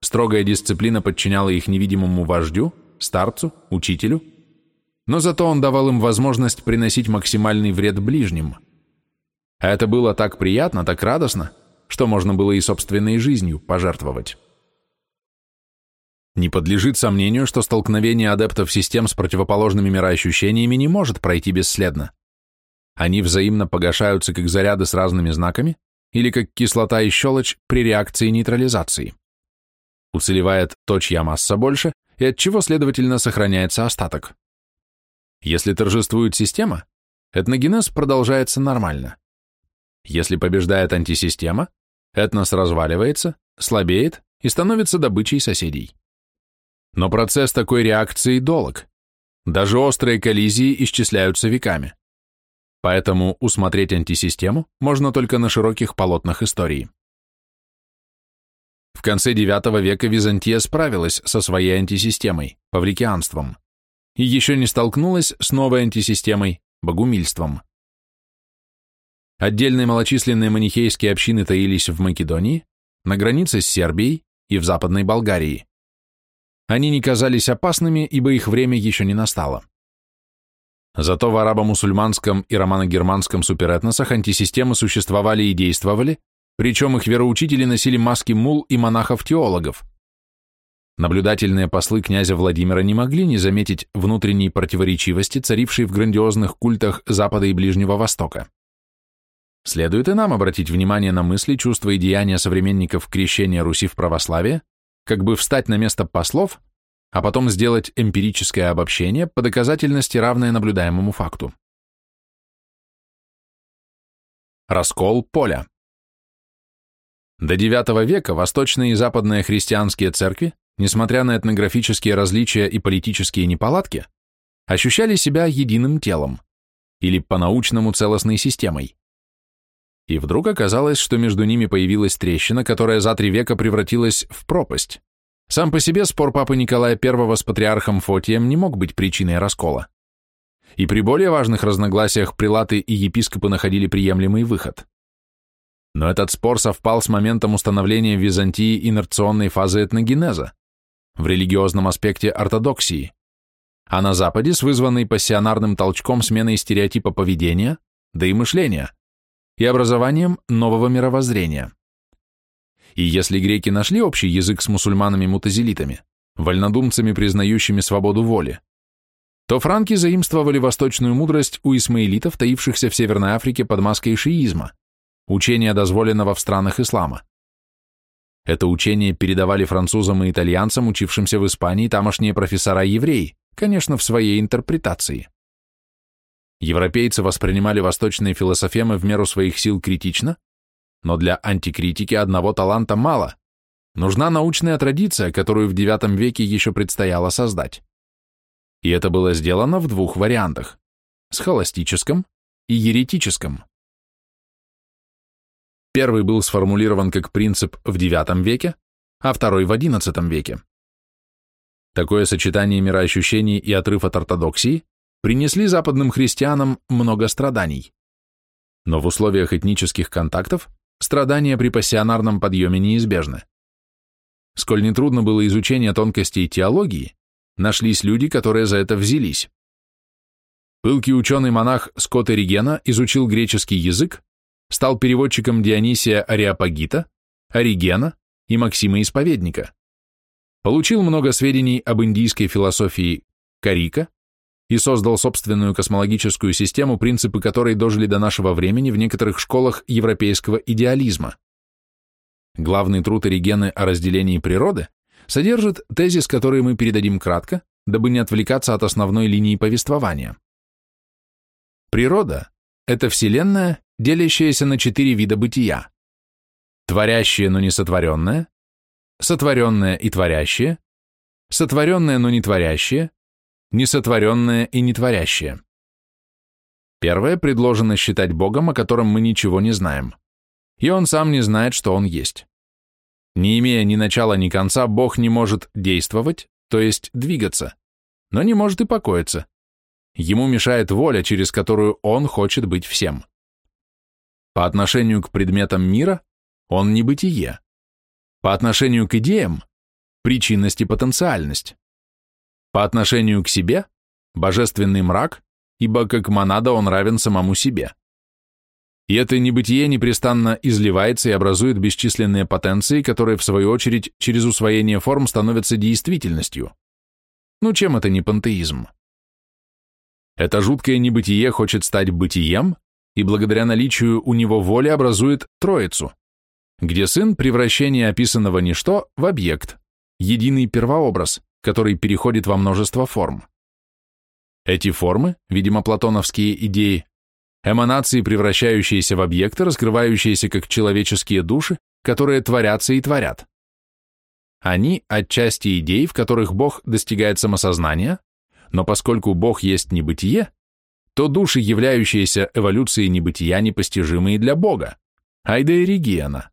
Строгая дисциплина подчиняла их невидимому вождю, старцу, учителю, но зато он давал им возможность приносить максимальный вред ближним. А это было так приятно, так радостно, что можно было и собственной жизнью пожертвовать. Не подлежит сомнению, что столкновение адептов систем с противоположными мироощущениями не может пройти бесследно. Они взаимно погашаются как заряды с разными знаками или как кислота и щелочь при реакции нейтрализации. Уцелевает то, чья масса больше, и от чего, следовательно, сохраняется остаток. Если торжествует система, этногенез продолжается нормально. Если побеждает антисистема, этнос разваливается, слабеет и становится добычей соседей. Но процесс такой реакции долг. Даже острые коллизии исчисляются веками. Поэтому усмотреть антисистему можно только на широких полотнах истории. В конце IX века Византия справилась со своей антисистемой, павликианством, и еще не столкнулась с новой антисистемой, богумильством. Отдельные малочисленные манихейские общины таились в Македонии, на границе с Сербией и в Западной Болгарии. Они не казались опасными, ибо их время еще не настало. Зато в арабо-мусульманском и романо-германском суперэтносах антисистемы существовали и действовали, причем их вероучители носили маски мул и монахов-теологов. Наблюдательные послы князя Владимира не могли не заметить внутренней противоречивости, царившей в грандиозных культах Запада и Ближнего Востока. Следует и нам обратить внимание на мысли, чувства и деяния современников крещения Руси в православие, как бы встать на место послов, а потом сделать эмпирическое обобщение по доказательности, равное наблюдаемому факту. Раскол поля. До IX века восточные и западные христианские церкви, несмотря на этнографические различия и политические неполадки, ощущали себя единым телом или по-научному целостной системой. И вдруг оказалось, что между ними появилась трещина, которая за три века превратилась в пропасть. Сам по себе спор папы Николая I с патриархом Фотием не мог быть причиной раскола. И при более важных разногласиях прилаты и епископы находили приемлемый выход. Но этот спор совпал с моментом установления в Византии инерционной фазы этногенеза, в религиозном аспекте ортодоксии, а на Западе с вызванной пассионарным толчком сменой стереотипа поведения, да и мышления – и образованием нового мировоззрения. И если греки нашли общий язык с мусульманами-мутазилитами, вольнодумцами, признающими свободу воли, то франки заимствовали восточную мудрость у исмаилитов, таившихся в Северной Африке под маской шиизма, учения, дозволенного в странах ислама. Это учение передавали французам и итальянцам, учившимся в Испании тамошние профессора-евреи, конечно, в своей интерпретации. Европейцы воспринимали восточные философемы в меру своих сил критично, но для антикритики одного таланта мало. Нужна научная традиция, которую в IX веке еще предстояло создать. И это было сделано в двух вариантах – схоластическом и еретическом. Первый был сформулирован как принцип в IX веке, а второй в XI веке. Такое сочетание мироощущений и отрыв от ортодоксии принесли западным христианам много страданий. Но в условиях этнических контактов страдания при пассионарном подъеме неизбежны. Сколь нетрудно было изучение тонкостей теологии, нашлись люди, которые за это взялись. Пылкий ученый-монах Скотт Эригена изучил греческий язык, стал переводчиком Дионисия Ариапагита, Оригена и Максима Исповедника. Получил много сведений об индийской философии Карика, и создал собственную космологическую систему, принципы которой дожили до нашего времени в некоторых школах европейского идеализма. Главный труд Оригены о разделении природы содержит тезис, который мы передадим кратко, дабы не отвлекаться от основной линии повествования. Природа – это Вселенная, делящаяся на четыре вида бытия. Творящее, но не сотворенное, сотворенное и творящее, сотворенное, но не творящее, несотворенное и нетворящее. Первое предложено считать Богом, о котором мы ничего не знаем, и Он сам не знает, что Он есть. Не имея ни начала, ни конца, Бог не может действовать, то есть двигаться, но не может и покоиться. Ему мешает воля, через которую Он хочет быть всем. По отношению к предметам мира Он не бытие. По отношению к идеям – причинность и потенциальность. По отношению к себе – божественный мрак, ибо как монада он равен самому себе. И это небытие непрестанно изливается и образует бесчисленные потенции, которые, в свою очередь, через усвоение форм становятся действительностью. Ну чем это не пантеизм? Это жуткое небытие хочет стать бытием, и благодаря наличию у него воли образует троицу, где сын – превращение описанного ничто в объект, единый первообраз, который переходит во множество форм. Эти формы, видимо, платоновские идеи, эманации, превращающиеся в объекты, раскрывающиеся как человеческие души, которые творятся и творят. Они отчасти идей, в которых Бог достигает самосознания, но поскольку Бог есть небытие, то души, являющиеся эволюцией небытия, непостижимы и для Бога, айда и.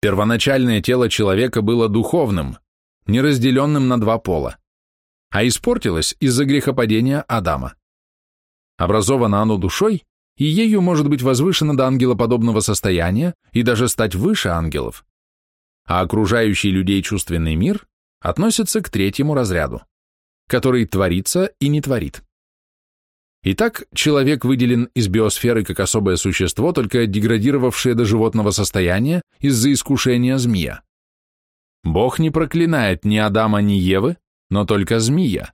Первоначальное тело человека было духовным, неразделенным на два пола, а испортилось из-за грехопадения Адама. Образовано оно душой, и ею может быть возвышено до ангелоподобного состояния и даже стать выше ангелов, а окружающий людей чувственный мир относится к третьему разряду, который творится и не творит. Итак, человек выделен из биосферы как особое существо, только деградировавшее до животного состояния из-за искушения змея. Бог не проклинает ни Адама, ни Евы, но только змея.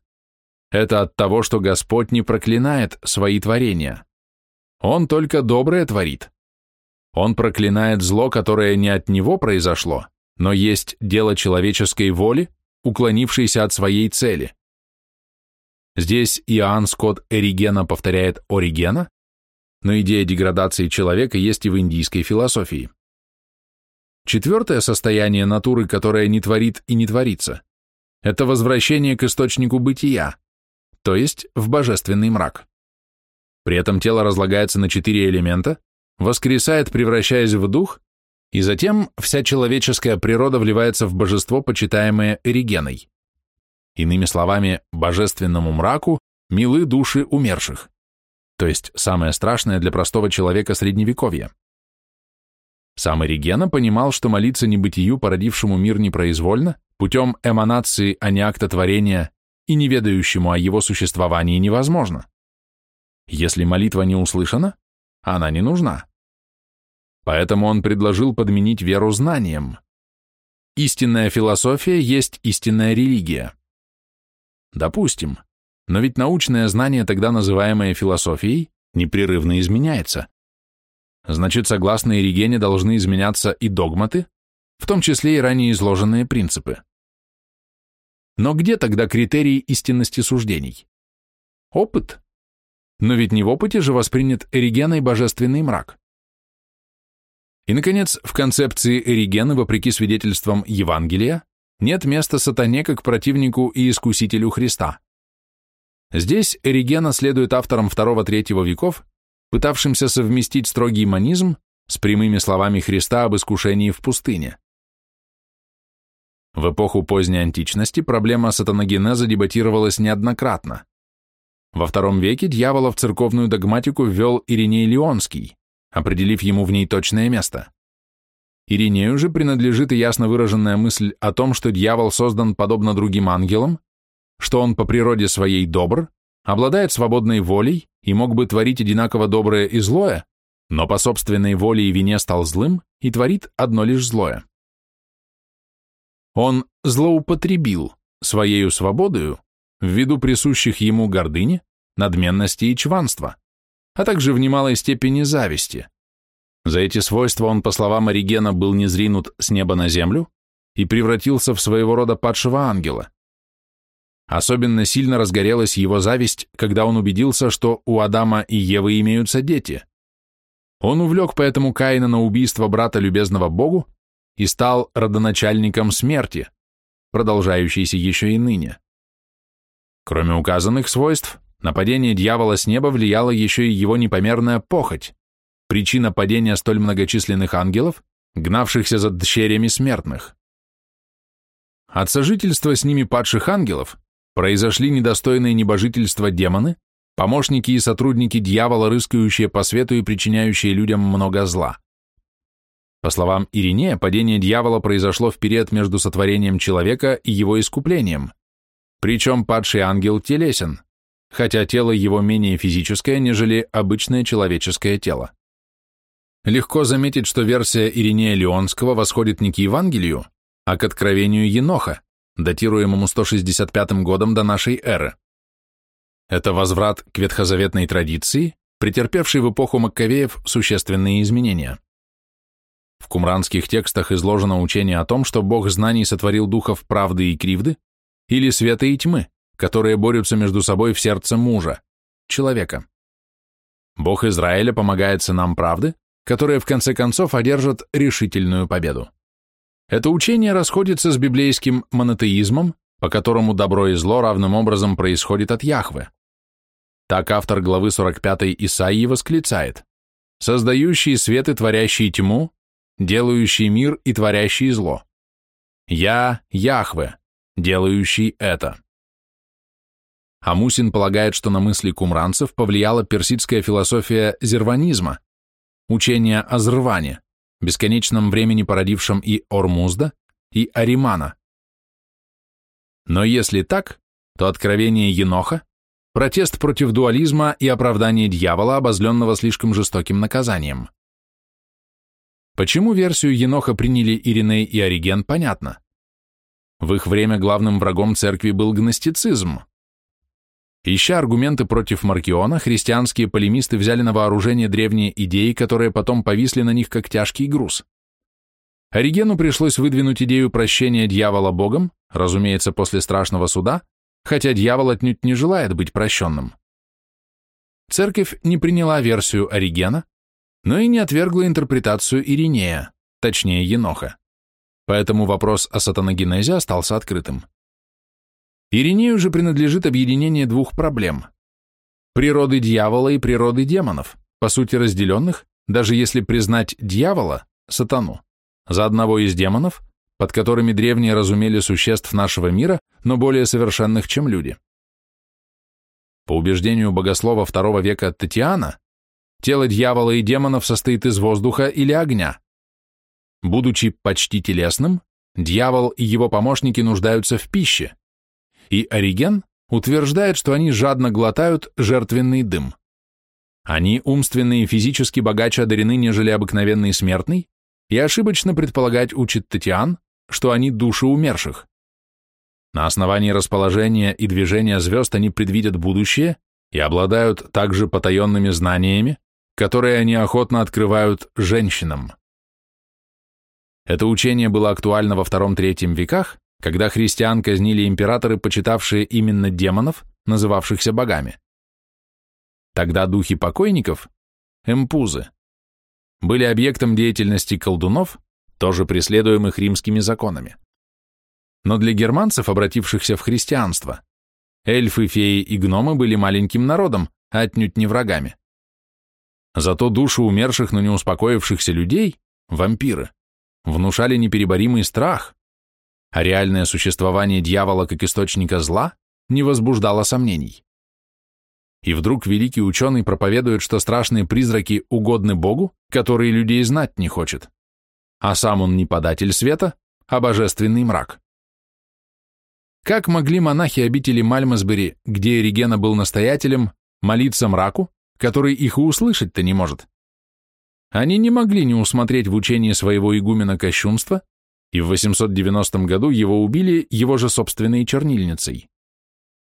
Это от того, что Господь не проклинает свои творения. Он только доброе творит. Он проклинает зло, которое не от него произошло, но есть дело человеческой воли, уклонившейся от своей цели. Здесь Иоанн Скотт Эригена повторяет Оригена, но идея деградации человека есть и в индийской философии. Четвертое состояние натуры, которое не творит и не творится, это возвращение к источнику бытия, то есть в божественный мрак. При этом тело разлагается на четыре элемента, воскресает, превращаясь в дух, и затем вся человеческая природа вливается в божество, почитаемое Эригеной. Иными словами, божественному мраку милы души умерших, то есть самое страшное для простого человека средневековья. Сам Эригена понимал, что молиться небытию, породившему мир непроизвольно, путем эманации, а не акта творения, и неведающему о его существовании невозможно. Если молитва не услышана, она не нужна. Поэтому он предложил подменить веру знанием. Истинная философия есть истинная религия. Допустим, но ведь научное знание, тогда называемое философией, непрерывно изменяется. Значит, согласно Иригене должны изменяться и догматы, в том числе и ранее изложенные принципы. Но где тогда критерии истинности суждений? Опыт? Но ведь не в опыте же воспринят Эригеной божественный мрак. И, наконец, в концепции Эригены, вопреки свидетельствам Евангелия, нет места сатане как противнику и искусителю Христа. Здесь Эригена следует авторам II-III веков пытавшимся совместить строгий манизм с прямыми словами Христа об искушении в пустыне. В эпоху поздней античности проблема сатаногенеза дебатировалась неоднократно. Во втором веке дьявола в церковную догматику ввел Ириней Леонский, определив ему в ней точное место. Иринею же принадлежит и ясно выраженная мысль о том, что дьявол создан подобно другим ангелам, что он по природе своей добр, обладает свободной волей и мог бы творить одинаково доброе и злое, но по собственной воле и вине стал злым и творит одно лишь злое. Он злоупотребил своею свободою ввиду присущих ему гордыни, надменности и чванства, а также в немалой степени зависти. За эти свойства он, по словам Оригена, был низринут с неба на землю и превратился в своего рода падшего ангела. Особенно сильно разгорелась его зависть, когда он убедился, что у Адама и Евы имеются дети. Он увлек поэтому Каина на убийство брата любезного Богу и стал родоначальником смерти, продолжающейся еще и ныне. Кроме указанных свойств, нападение дьявола с неба влияло еще и его непомерная похоть, причина падения столь многочисленных ангелов, гнавшихся за дщерями смертных. От сожительства с ними падших ангелов произошли недостойные небожительства демоны, помощники и сотрудники дьявола, рыскающие по свету и причиняющие людям много зла. По словам Иринея, падение дьявола произошло в период между сотворением человека и его искуплением, причем падший ангел телесен, хотя тело его менее физическое, нежели обычное человеческое тело. Легко заметить, что версия Иринея Леонского восходит не к Евангелию, а к откровению Еноха, датируемому 165 годом до нашей эры. Это возврат к ветхозаветной традиции, претерпевшей в эпоху Маккавеев существенные изменения. В кумранских текстах изложено учение о том, что Бог знаний сотворил духов правды и кривды, или света и тьмы, которые борются между собой в сердце мужа, человека. Бог Израиля помогает сынам правды, которые в конце концов одержат решительную победу. Это учение расходится с библейским монотеизмом, по которому добро и зло равным образом происходит от Яхвы. Так автор главы 45 Исаии восклицает «Создающий свет и творящий тьму, делающий мир и творящий зло. Я Яхве, делающий это». Амусин полагает, что на мысли кумранцев повлияла персидская философия зерванизма, учение о Зрване, бесконечном времени породившем и Ормузда, и Аримана. Но если так, то откровение Еноха – протест против дуализма и оправдание дьявола, обозленного слишком жестоким наказанием. Почему версию Еноха приняли Ириней и Ориген, понятно. В их время главным врагом церкви был гностицизм, Ища аргументы против Маркиона, христианские полемисты взяли на вооружение древние идеи, которые потом повисли на них как тяжкий груз. Оригену пришлось выдвинуть идею прощения дьявола Богом, разумеется, после страшного суда, хотя дьявол отнюдь не желает быть прощенным. Церковь не приняла версию Оригена, но и не отвергла интерпретацию Иринея, точнее Еноха. Поэтому вопрос о сатаногенезе остался открытым. Иринею же принадлежит объединение двух проблем – природы дьявола и природы демонов, по сути разделенных, даже если признать дьявола, сатану, за одного из демонов, под которыми древние разумели существ нашего мира, но более совершенных, чем люди. По убеждению богослова II века Татьяна, тело дьявола и демонов состоит из воздуха или огня. Будучи почти телесным, дьявол и его помощники нуждаются в пище, и Ориген утверждает, что они жадно глотают жертвенный дым. Они умственно и физически богаче одарены, нежели обыкновенный смертный, и ошибочно предполагать учит Татьян, что они души умерших. На основании расположения и движения звезд они предвидят будущее и обладают также потаенными знаниями, которые они охотно открывают женщинам. Это учение было актуально во II-III веках, когда христиан казнили императоры, почитавшие именно демонов, называвшихся богами. Тогда духи покойников, эмпузы, были объектом деятельности колдунов, тоже преследуемых римскими законами. Но для германцев, обратившихся в христианство, эльфы, феи и гномы были маленьким народом, а отнюдь не врагами. Зато души умерших, но не успокоившихся людей, вампиры, внушали непереборимый страх, а реальное существование дьявола как источника зла не возбуждало сомнений. И вдруг великий ученый проповедует, что страшные призраки угодны Богу, который людей знать не хочет, а сам он не податель света, а божественный мрак. Как могли монахи обители Мальмсбери, где Эригена был настоятелем, молиться мраку, который их и услышать-то не может? Они не могли не усмотреть в учении своего игумена кощунства и в 890 году его убили его же собственной чернильницей.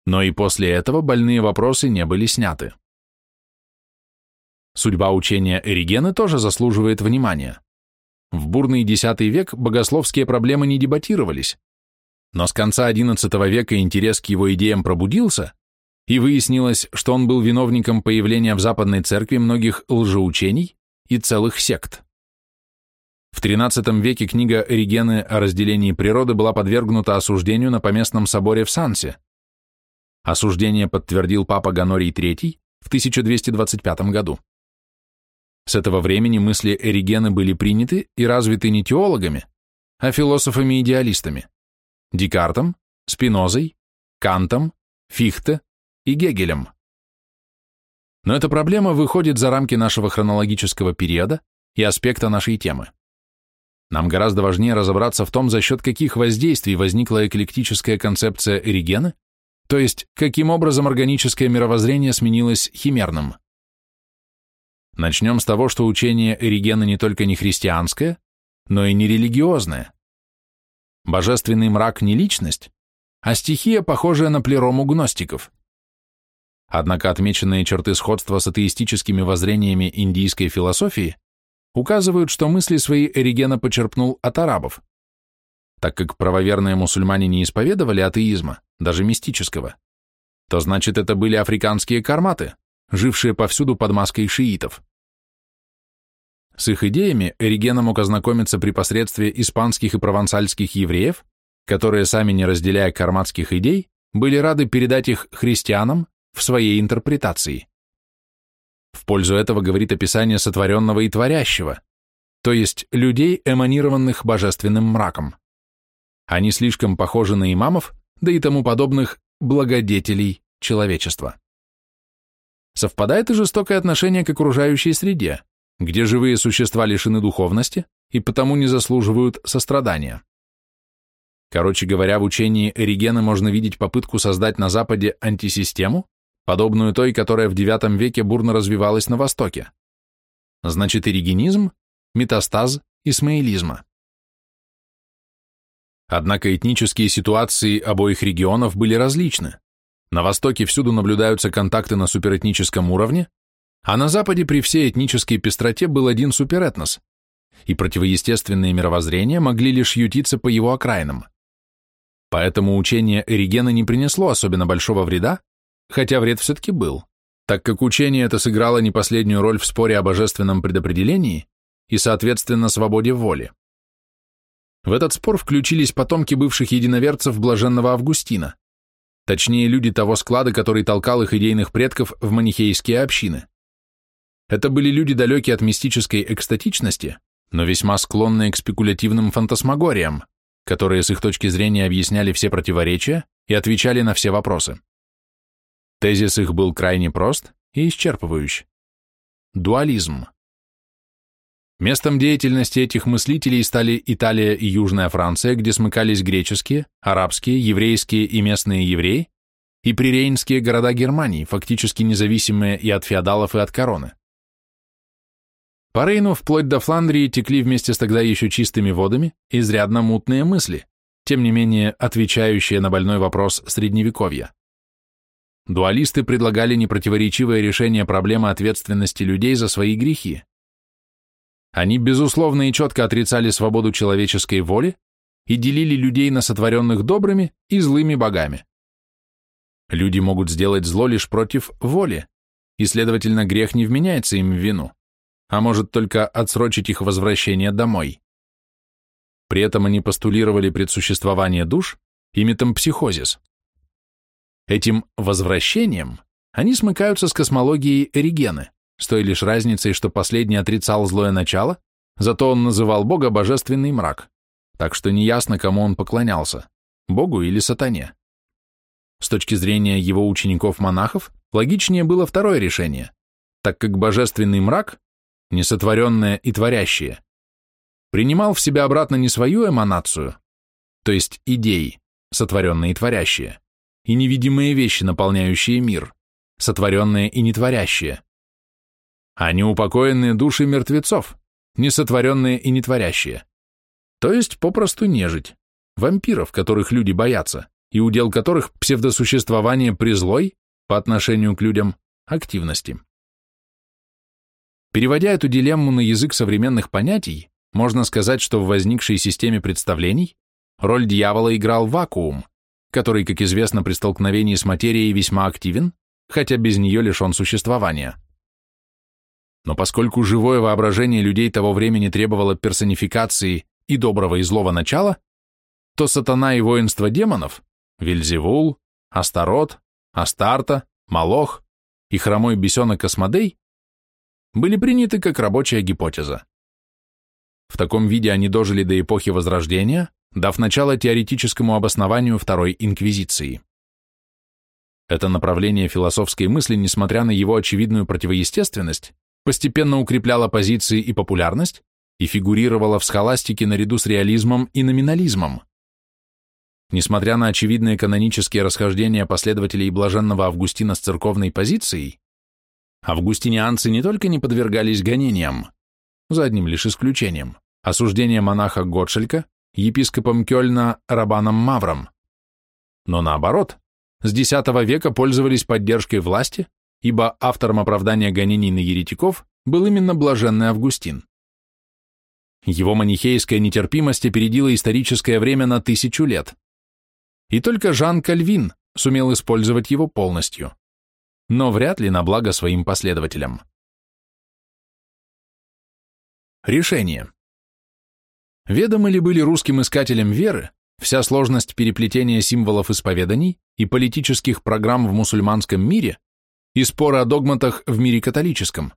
но и после этого больные вопросы не были сняты. Судьба учения Эригены тоже заслуживает внимания. В бурный X век богословские проблемы не дебатировались, но с конца XI века интерес к его идеям пробудился, и выяснилось, что он был виновником появления в Западной Церкви многих лжеучений и целых сект. В XIII веке книга Эригены о разделении природы была подвергнута осуждению на поместном соборе в Сансе. Осуждение подтвердил папа Ганорий III в 1225 году. С этого времени мысли Эригены были приняты и развиты не теологами, а философами-идеалистами – Декартом, Спинозой, Кантом, Фихте и Гегелем. Но эта проблема выходит за рамки нашего хронологического периода и аспекта нашей темы. Нам гораздо важнее разобраться в том, за счет каких воздействий возникла эклектическая концепция Эригена, то есть каким образом органическое мировоззрение сменилось химерным. Начнем с того, что учение Эригена не только не христианское, но и не религиозное. Божественный мрак не личность, а стихия, похожая на плерому гностиков. Однако отмеченные черты сходства с атеистическими воззрениями индийской философии указывают, что мысли свои Эригена почерпнул от арабов, так как правоверные мусульмане не исповедовали атеизма, даже мистического, то значит это были африканские карматы, жившие повсюду под маской шиитов. С их идеями Эригена мог ознакомиться при посредстве испанских и провансальских евреев, которые, сами не разделяя карматских идей, были рады передать их христианам в своей интерпретации. В пользу этого говорит описание сотворенного и творящего, то есть людей, эманированных божественным мраком. Они слишком похожи на имамов, да и тому подобных благодетелей человечества. Совпадает и жестокое отношение к окружающей среде, где живые существа лишены духовности и потому не заслуживают сострадания. Короче говоря, в учении Эригена можно видеть попытку создать на Западе антисистему, подобную той, которая в IX веке бурно развивалась на Востоке. Значит, эригенизм – метастаз исмаилизма. Однако этнические ситуации обоих регионов были различны. На Востоке всюду наблюдаются контакты на суперэтническом уровне, а на Западе при всей этнической пестроте был один суперэтнос, и противоестественные мировоззрения могли лишь ютиться по его окраинам. Поэтому учение Эригена не принесло особенно большого вреда, хотя вред все-таки был, так как учение это сыграло не последнюю роль в споре о божественном предопределении и, соответственно, свободе воли. В этот спор включились потомки бывших единоверцев блаженного Августина, точнее люди того склада, который толкал их идейных предков в манихейские общины. Это были люди далекие от мистической экстатичности, но весьма склонные к спекулятивным фантасмагориям, которые с их точки зрения объясняли все противоречия и отвечали на все вопросы. Тезис их был крайне прост и исчерпывающий. Дуализм. Местом деятельности этих мыслителей стали Италия и Южная Франция, где смыкались греческие, арабские, еврейские и местные евреи, и прирейнские города Германии, фактически независимые и от феодалов, и от короны. По Рейну вплоть до Фландрии текли вместе с тогда еще чистыми водами изрядно мутные мысли, тем не менее отвечающие на больной вопрос Средневековья. Дуалисты предлагали непротиворечивое решение проблемы ответственности людей за свои грехи. Они безусловно и четко отрицали свободу человеческой воли и делили людей на сотворенных добрыми и злыми богами. Люди могут сделать зло лишь против воли, и, следовательно, грех не вменяется им в вину а может только отсрочить их возвращение домой. При этом они постулировали предсуществование душ и метампсихозис. Этим возвращением они смыкаются с космологией Эригены, с той лишь разницей, что последний отрицал злое начало, зато он называл Бога божественный мрак, так что неясно, кому он поклонялся, Богу или сатане. С точки зрения его учеников-монахов, логичнее было второе решение, так как божественный мрак несотворенное и творящее, принимал в себя обратно не свою эманацию, то есть идеи, сотворенные и творящие, и невидимые вещи, наполняющие мир, сотворенные и нетворящие, а неупокоенные души мертвецов, несотворенные и нетворящие, то есть попросту нежить, вампиров, которых люди боятся, и удел которых псевдосуществование при злой, по отношению к людям, активности. Переводя эту дилемму на язык современных понятий, можно сказать, что в возникшей системе представлений роль дьявола играл вакуум, который, как известно, при столкновении с материей весьма активен, хотя без нее лишен существования. Но поскольку живое воображение людей того времени требовало персонификации и доброго и злого начала, то сатана и воинство демонов, Вильзевул, Астарот, Астарта, Малох и хромой бесенок Космодей были приняты как рабочая гипотеза. В таком виде они дожили до эпохи Возрождения, дав начало теоретическому обоснованию Второй Инквизиции. Это направление философской мысли, несмотря на его очевидную противоестественность, постепенно укрепляло позиции и популярность и фигурировало в схоластике наряду с реализмом и номинализмом. Несмотря на очевидные канонические расхождения последователей блаженного Августина с церковной позицией, августинианцы не только не подвергались гонениям, за одним лишь исключением, осуждения монаха Готшелька епископом Кёльна Рабаном Мавром, но наоборот, с X века пользовались поддержкой власти, ибо автором оправдания гонений на еретиков был именно блаженный Августин. Его манихейская нетерпимость опередила историческое время на тысячу лет. И только Жан Кальвин сумел использовать его полностью, но вряд ли на благо своим последователям. Решение. Ведомы ли были русским искателям веры вся сложность переплетения символов исповеданий и политических программ в мусульманском мире и споры о догматах в мире католическом?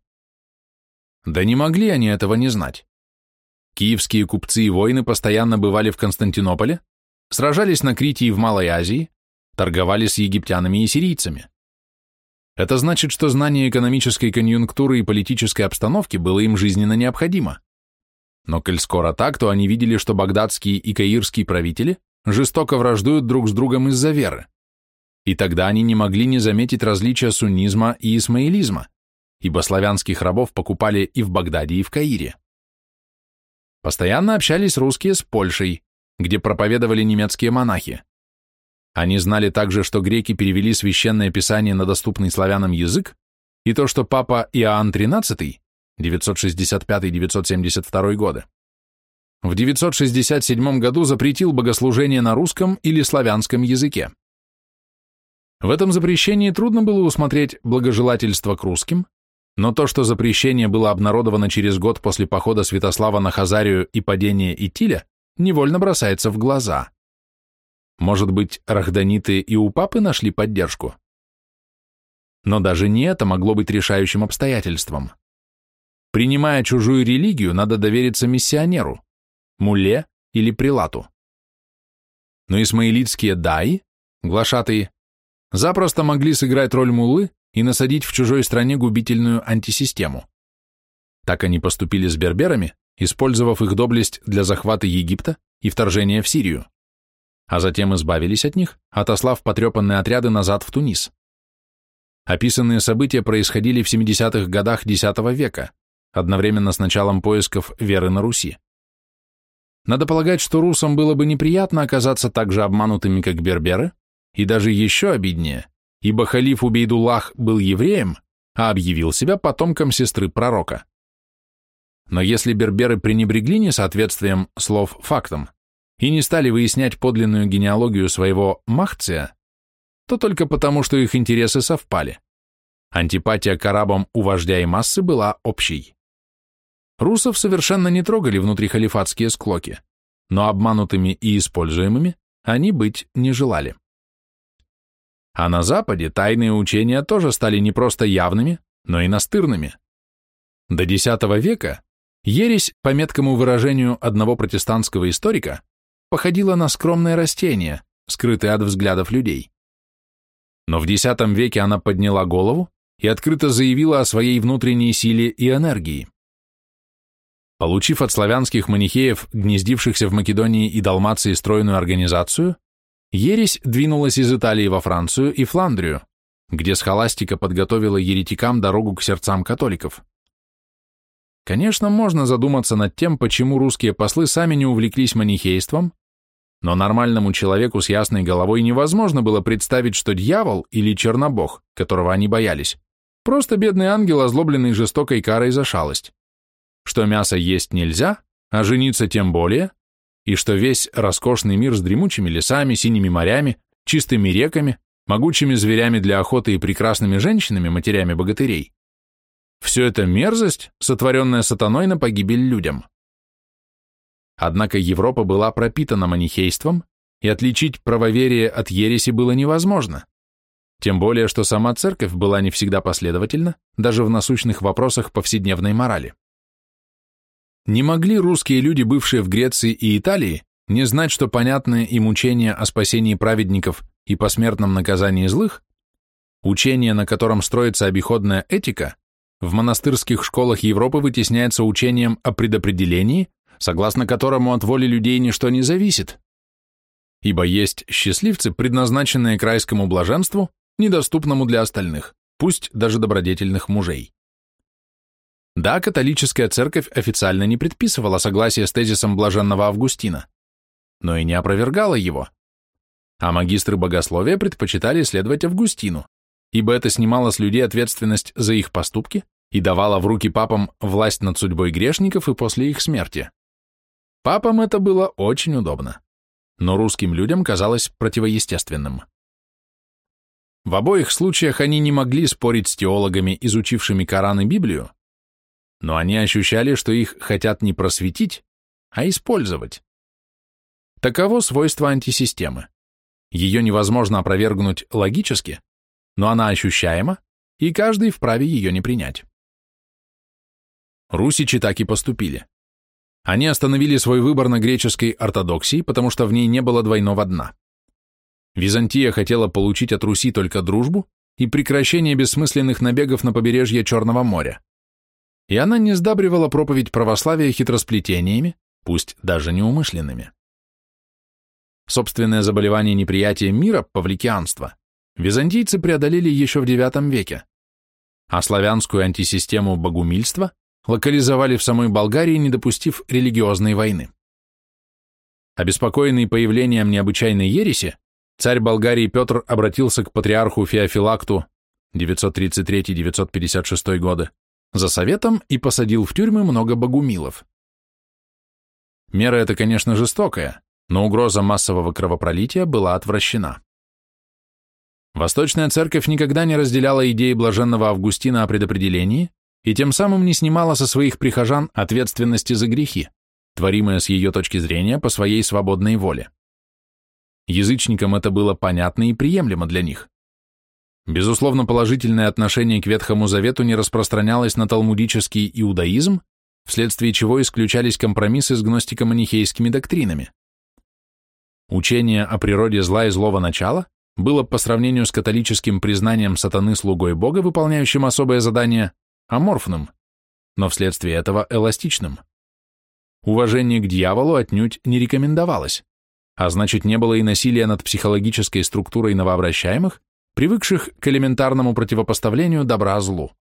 Да не могли они этого не знать. Киевские купцы и воины постоянно бывали в Константинополе, сражались на Крите и в Малой Азии, торговали с египтянами и сирийцами. Это значит, что знание экономической конъюнктуры и политической обстановки было им жизненно необходимо. Но коль скоро так, то они видели, что багдадские и каирские правители жестоко враждуют друг с другом из-за веры. И тогда они не могли не заметить различия суннизма и исмаилизма, ибо славянских рабов покупали и в Багдаде, и в Каире. Постоянно общались русские с Польшей, где проповедовали немецкие монахи. Они знали также, что греки перевели священное писание на доступный славянам язык, и то, что папа Иоанн XIII 965-972 годы, в 967 году запретил богослужение на русском или славянском языке. В этом запрещении трудно было усмотреть благожелательство к русским, но то, что запрещение было обнародовано через год после похода Святослава на Хазарию и падения Итиля, невольно бросается в глаза. Может быть, рахданиты и у папы нашли поддержку? Но даже не это могло быть решающим обстоятельством. Принимая чужую религию, надо довериться миссионеру, муле или прилату. Но исмаилитские дай, глашатые, запросто могли сыграть роль мулы и насадить в чужой стране губительную антисистему. Так они поступили с берберами, использовав их доблесть для захвата Египта и вторжения в Сирию, а затем избавились от них, отослав потрепанные отряды назад в Тунис. Описанные события происходили в 70-х годах X века, одновременно с началом поисков веры на Руси. Надо полагать, что русам было бы неприятно оказаться так же обманутыми, как берберы, и даже еще обиднее, ибо халиф Убейдуллах был евреем, а объявил себя потомком сестры пророка. Но если берберы пренебрегли несоответствием слов фактам и не стали выяснять подлинную генеалогию своего Махция, то только потому, что их интересы совпали. Антипатия к арабам у вождя и массы была общей. Русов совершенно не трогали внутрихалифатские склоки, но обманутыми и используемыми они быть не желали. А на Западе тайные учения тоже стали не просто явными, но и настырными. До X века ересь, по меткому выражению одного протестантского историка, походила на скромное растение, скрытое от взглядов людей. Но в X веке она подняла голову и открыто заявила о своей внутренней силе и энергии. Получив от славянских манихеев, гнездившихся в Македонии и Далмации, стройную организацию, ересь двинулась из Италии во Францию и Фландрию, где схоластика подготовила еретикам дорогу к сердцам католиков. Конечно, можно задуматься над тем, почему русские послы сами не увлеклись манихейством, но нормальному человеку с ясной головой невозможно было представить, что дьявол или чернобог, которого они боялись, просто бедный ангел, озлобленный жестокой карой за шалость, что мясо есть нельзя, а жениться тем более, и что весь роскошный мир с дремучими лесами, синими морями, чистыми реками, могучими зверями для охоты и прекрасными женщинами, матерями богатырей, все это мерзость, сотворенная сатаной на погибель людям. Однако Европа была пропитана манихейством, и отличить правоверие от ереси было невозможно. Тем более, что сама церковь была не всегда последовательна, даже в насущных вопросах повседневной морали. Не могли русские люди, бывшие в Греции и Италии, не знать, что понятное им учение о спасении праведников и посмертном наказании злых, учение, на котором строится обиходная этика, в монастырских школах Европы вытесняется учением о предопределении, согласно которому от воли людей ничто не зависит. Ибо есть счастливцы, предназначенные к райскому блаженству, недоступному для остальных, пусть даже добродетельных мужей. Да, католическая церковь официально не предписывала согласия с тезисом блаженного Августина, но и не опровергала его. А магистры богословия предпочитали следовать Августину, ибо это снимало с людей ответственность за их поступки и давало в руки папам власть над судьбой грешников и после их смерти. Папам это было очень удобно, но русским людям казалось противоестественным. В обоих случаях они не могли спорить с теологами, изучившими Коран и Библию, но они ощущали, что их хотят не просветить, а использовать. Таково свойство антисистемы. Ее невозможно опровергнуть логически, но она ощущаема, и каждый вправе ее не принять. Русичи так и поступили. Они остановили свой выбор на греческой ортодоксии, потому что в ней не было двойного дна. Византия хотела получить от Руси только дружбу и прекращение бессмысленных набегов на побережье Черного моря. И она не сдабривала проповедь православия хитросплетениями, пусть даже неумышленными. Собственное заболевание неприятия мира, павликианство, византийцы преодолели еще в IX веке, а славянскую антисистему богумильства локализовали в самой Болгарии, не допустив религиозной войны. Обеспокоенный появлением необычайной ереси, царь Болгарии Петр обратился к патриарху Феофилакту 933-956 годы за советом и посадил в тюрьмы много богумилов. Мера эта, конечно, жестокая, но угроза массового кровопролития была отвращена. Восточная церковь никогда не разделяла идеи блаженного Августина о предопределении и тем самым не снимала со своих прихожан ответственности за грехи, творимые с ее точки зрения по своей свободной воле. Язычникам это было понятно и приемлемо для них. Безусловно, положительное отношение к Ветхому Завету не распространялось на талмудический иудаизм, вследствие чего исключались компромиссы с гностико-манихейскими доктринами. Учение о природе зла и злого начала было по сравнению с католическим признанием сатаны слугой Бога, выполняющим особое задание, аморфным, но вследствие этого эластичным. Уважение к дьяволу отнюдь не рекомендовалось, а значит не было и насилия над психологической структурой новообращаемых, привыкших к элементарному противопоставлению добра злу.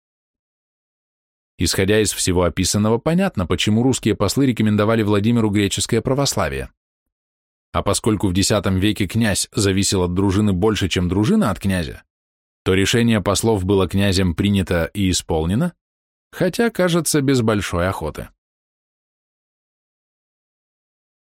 Исходя из всего описанного, понятно, почему русские послы рекомендовали Владимиру греческое православие. А поскольку в X веке князь зависел от дружины больше, чем дружина от князя, то решение послов было князем принято и исполнено, хотя, кажется, без большой охоты.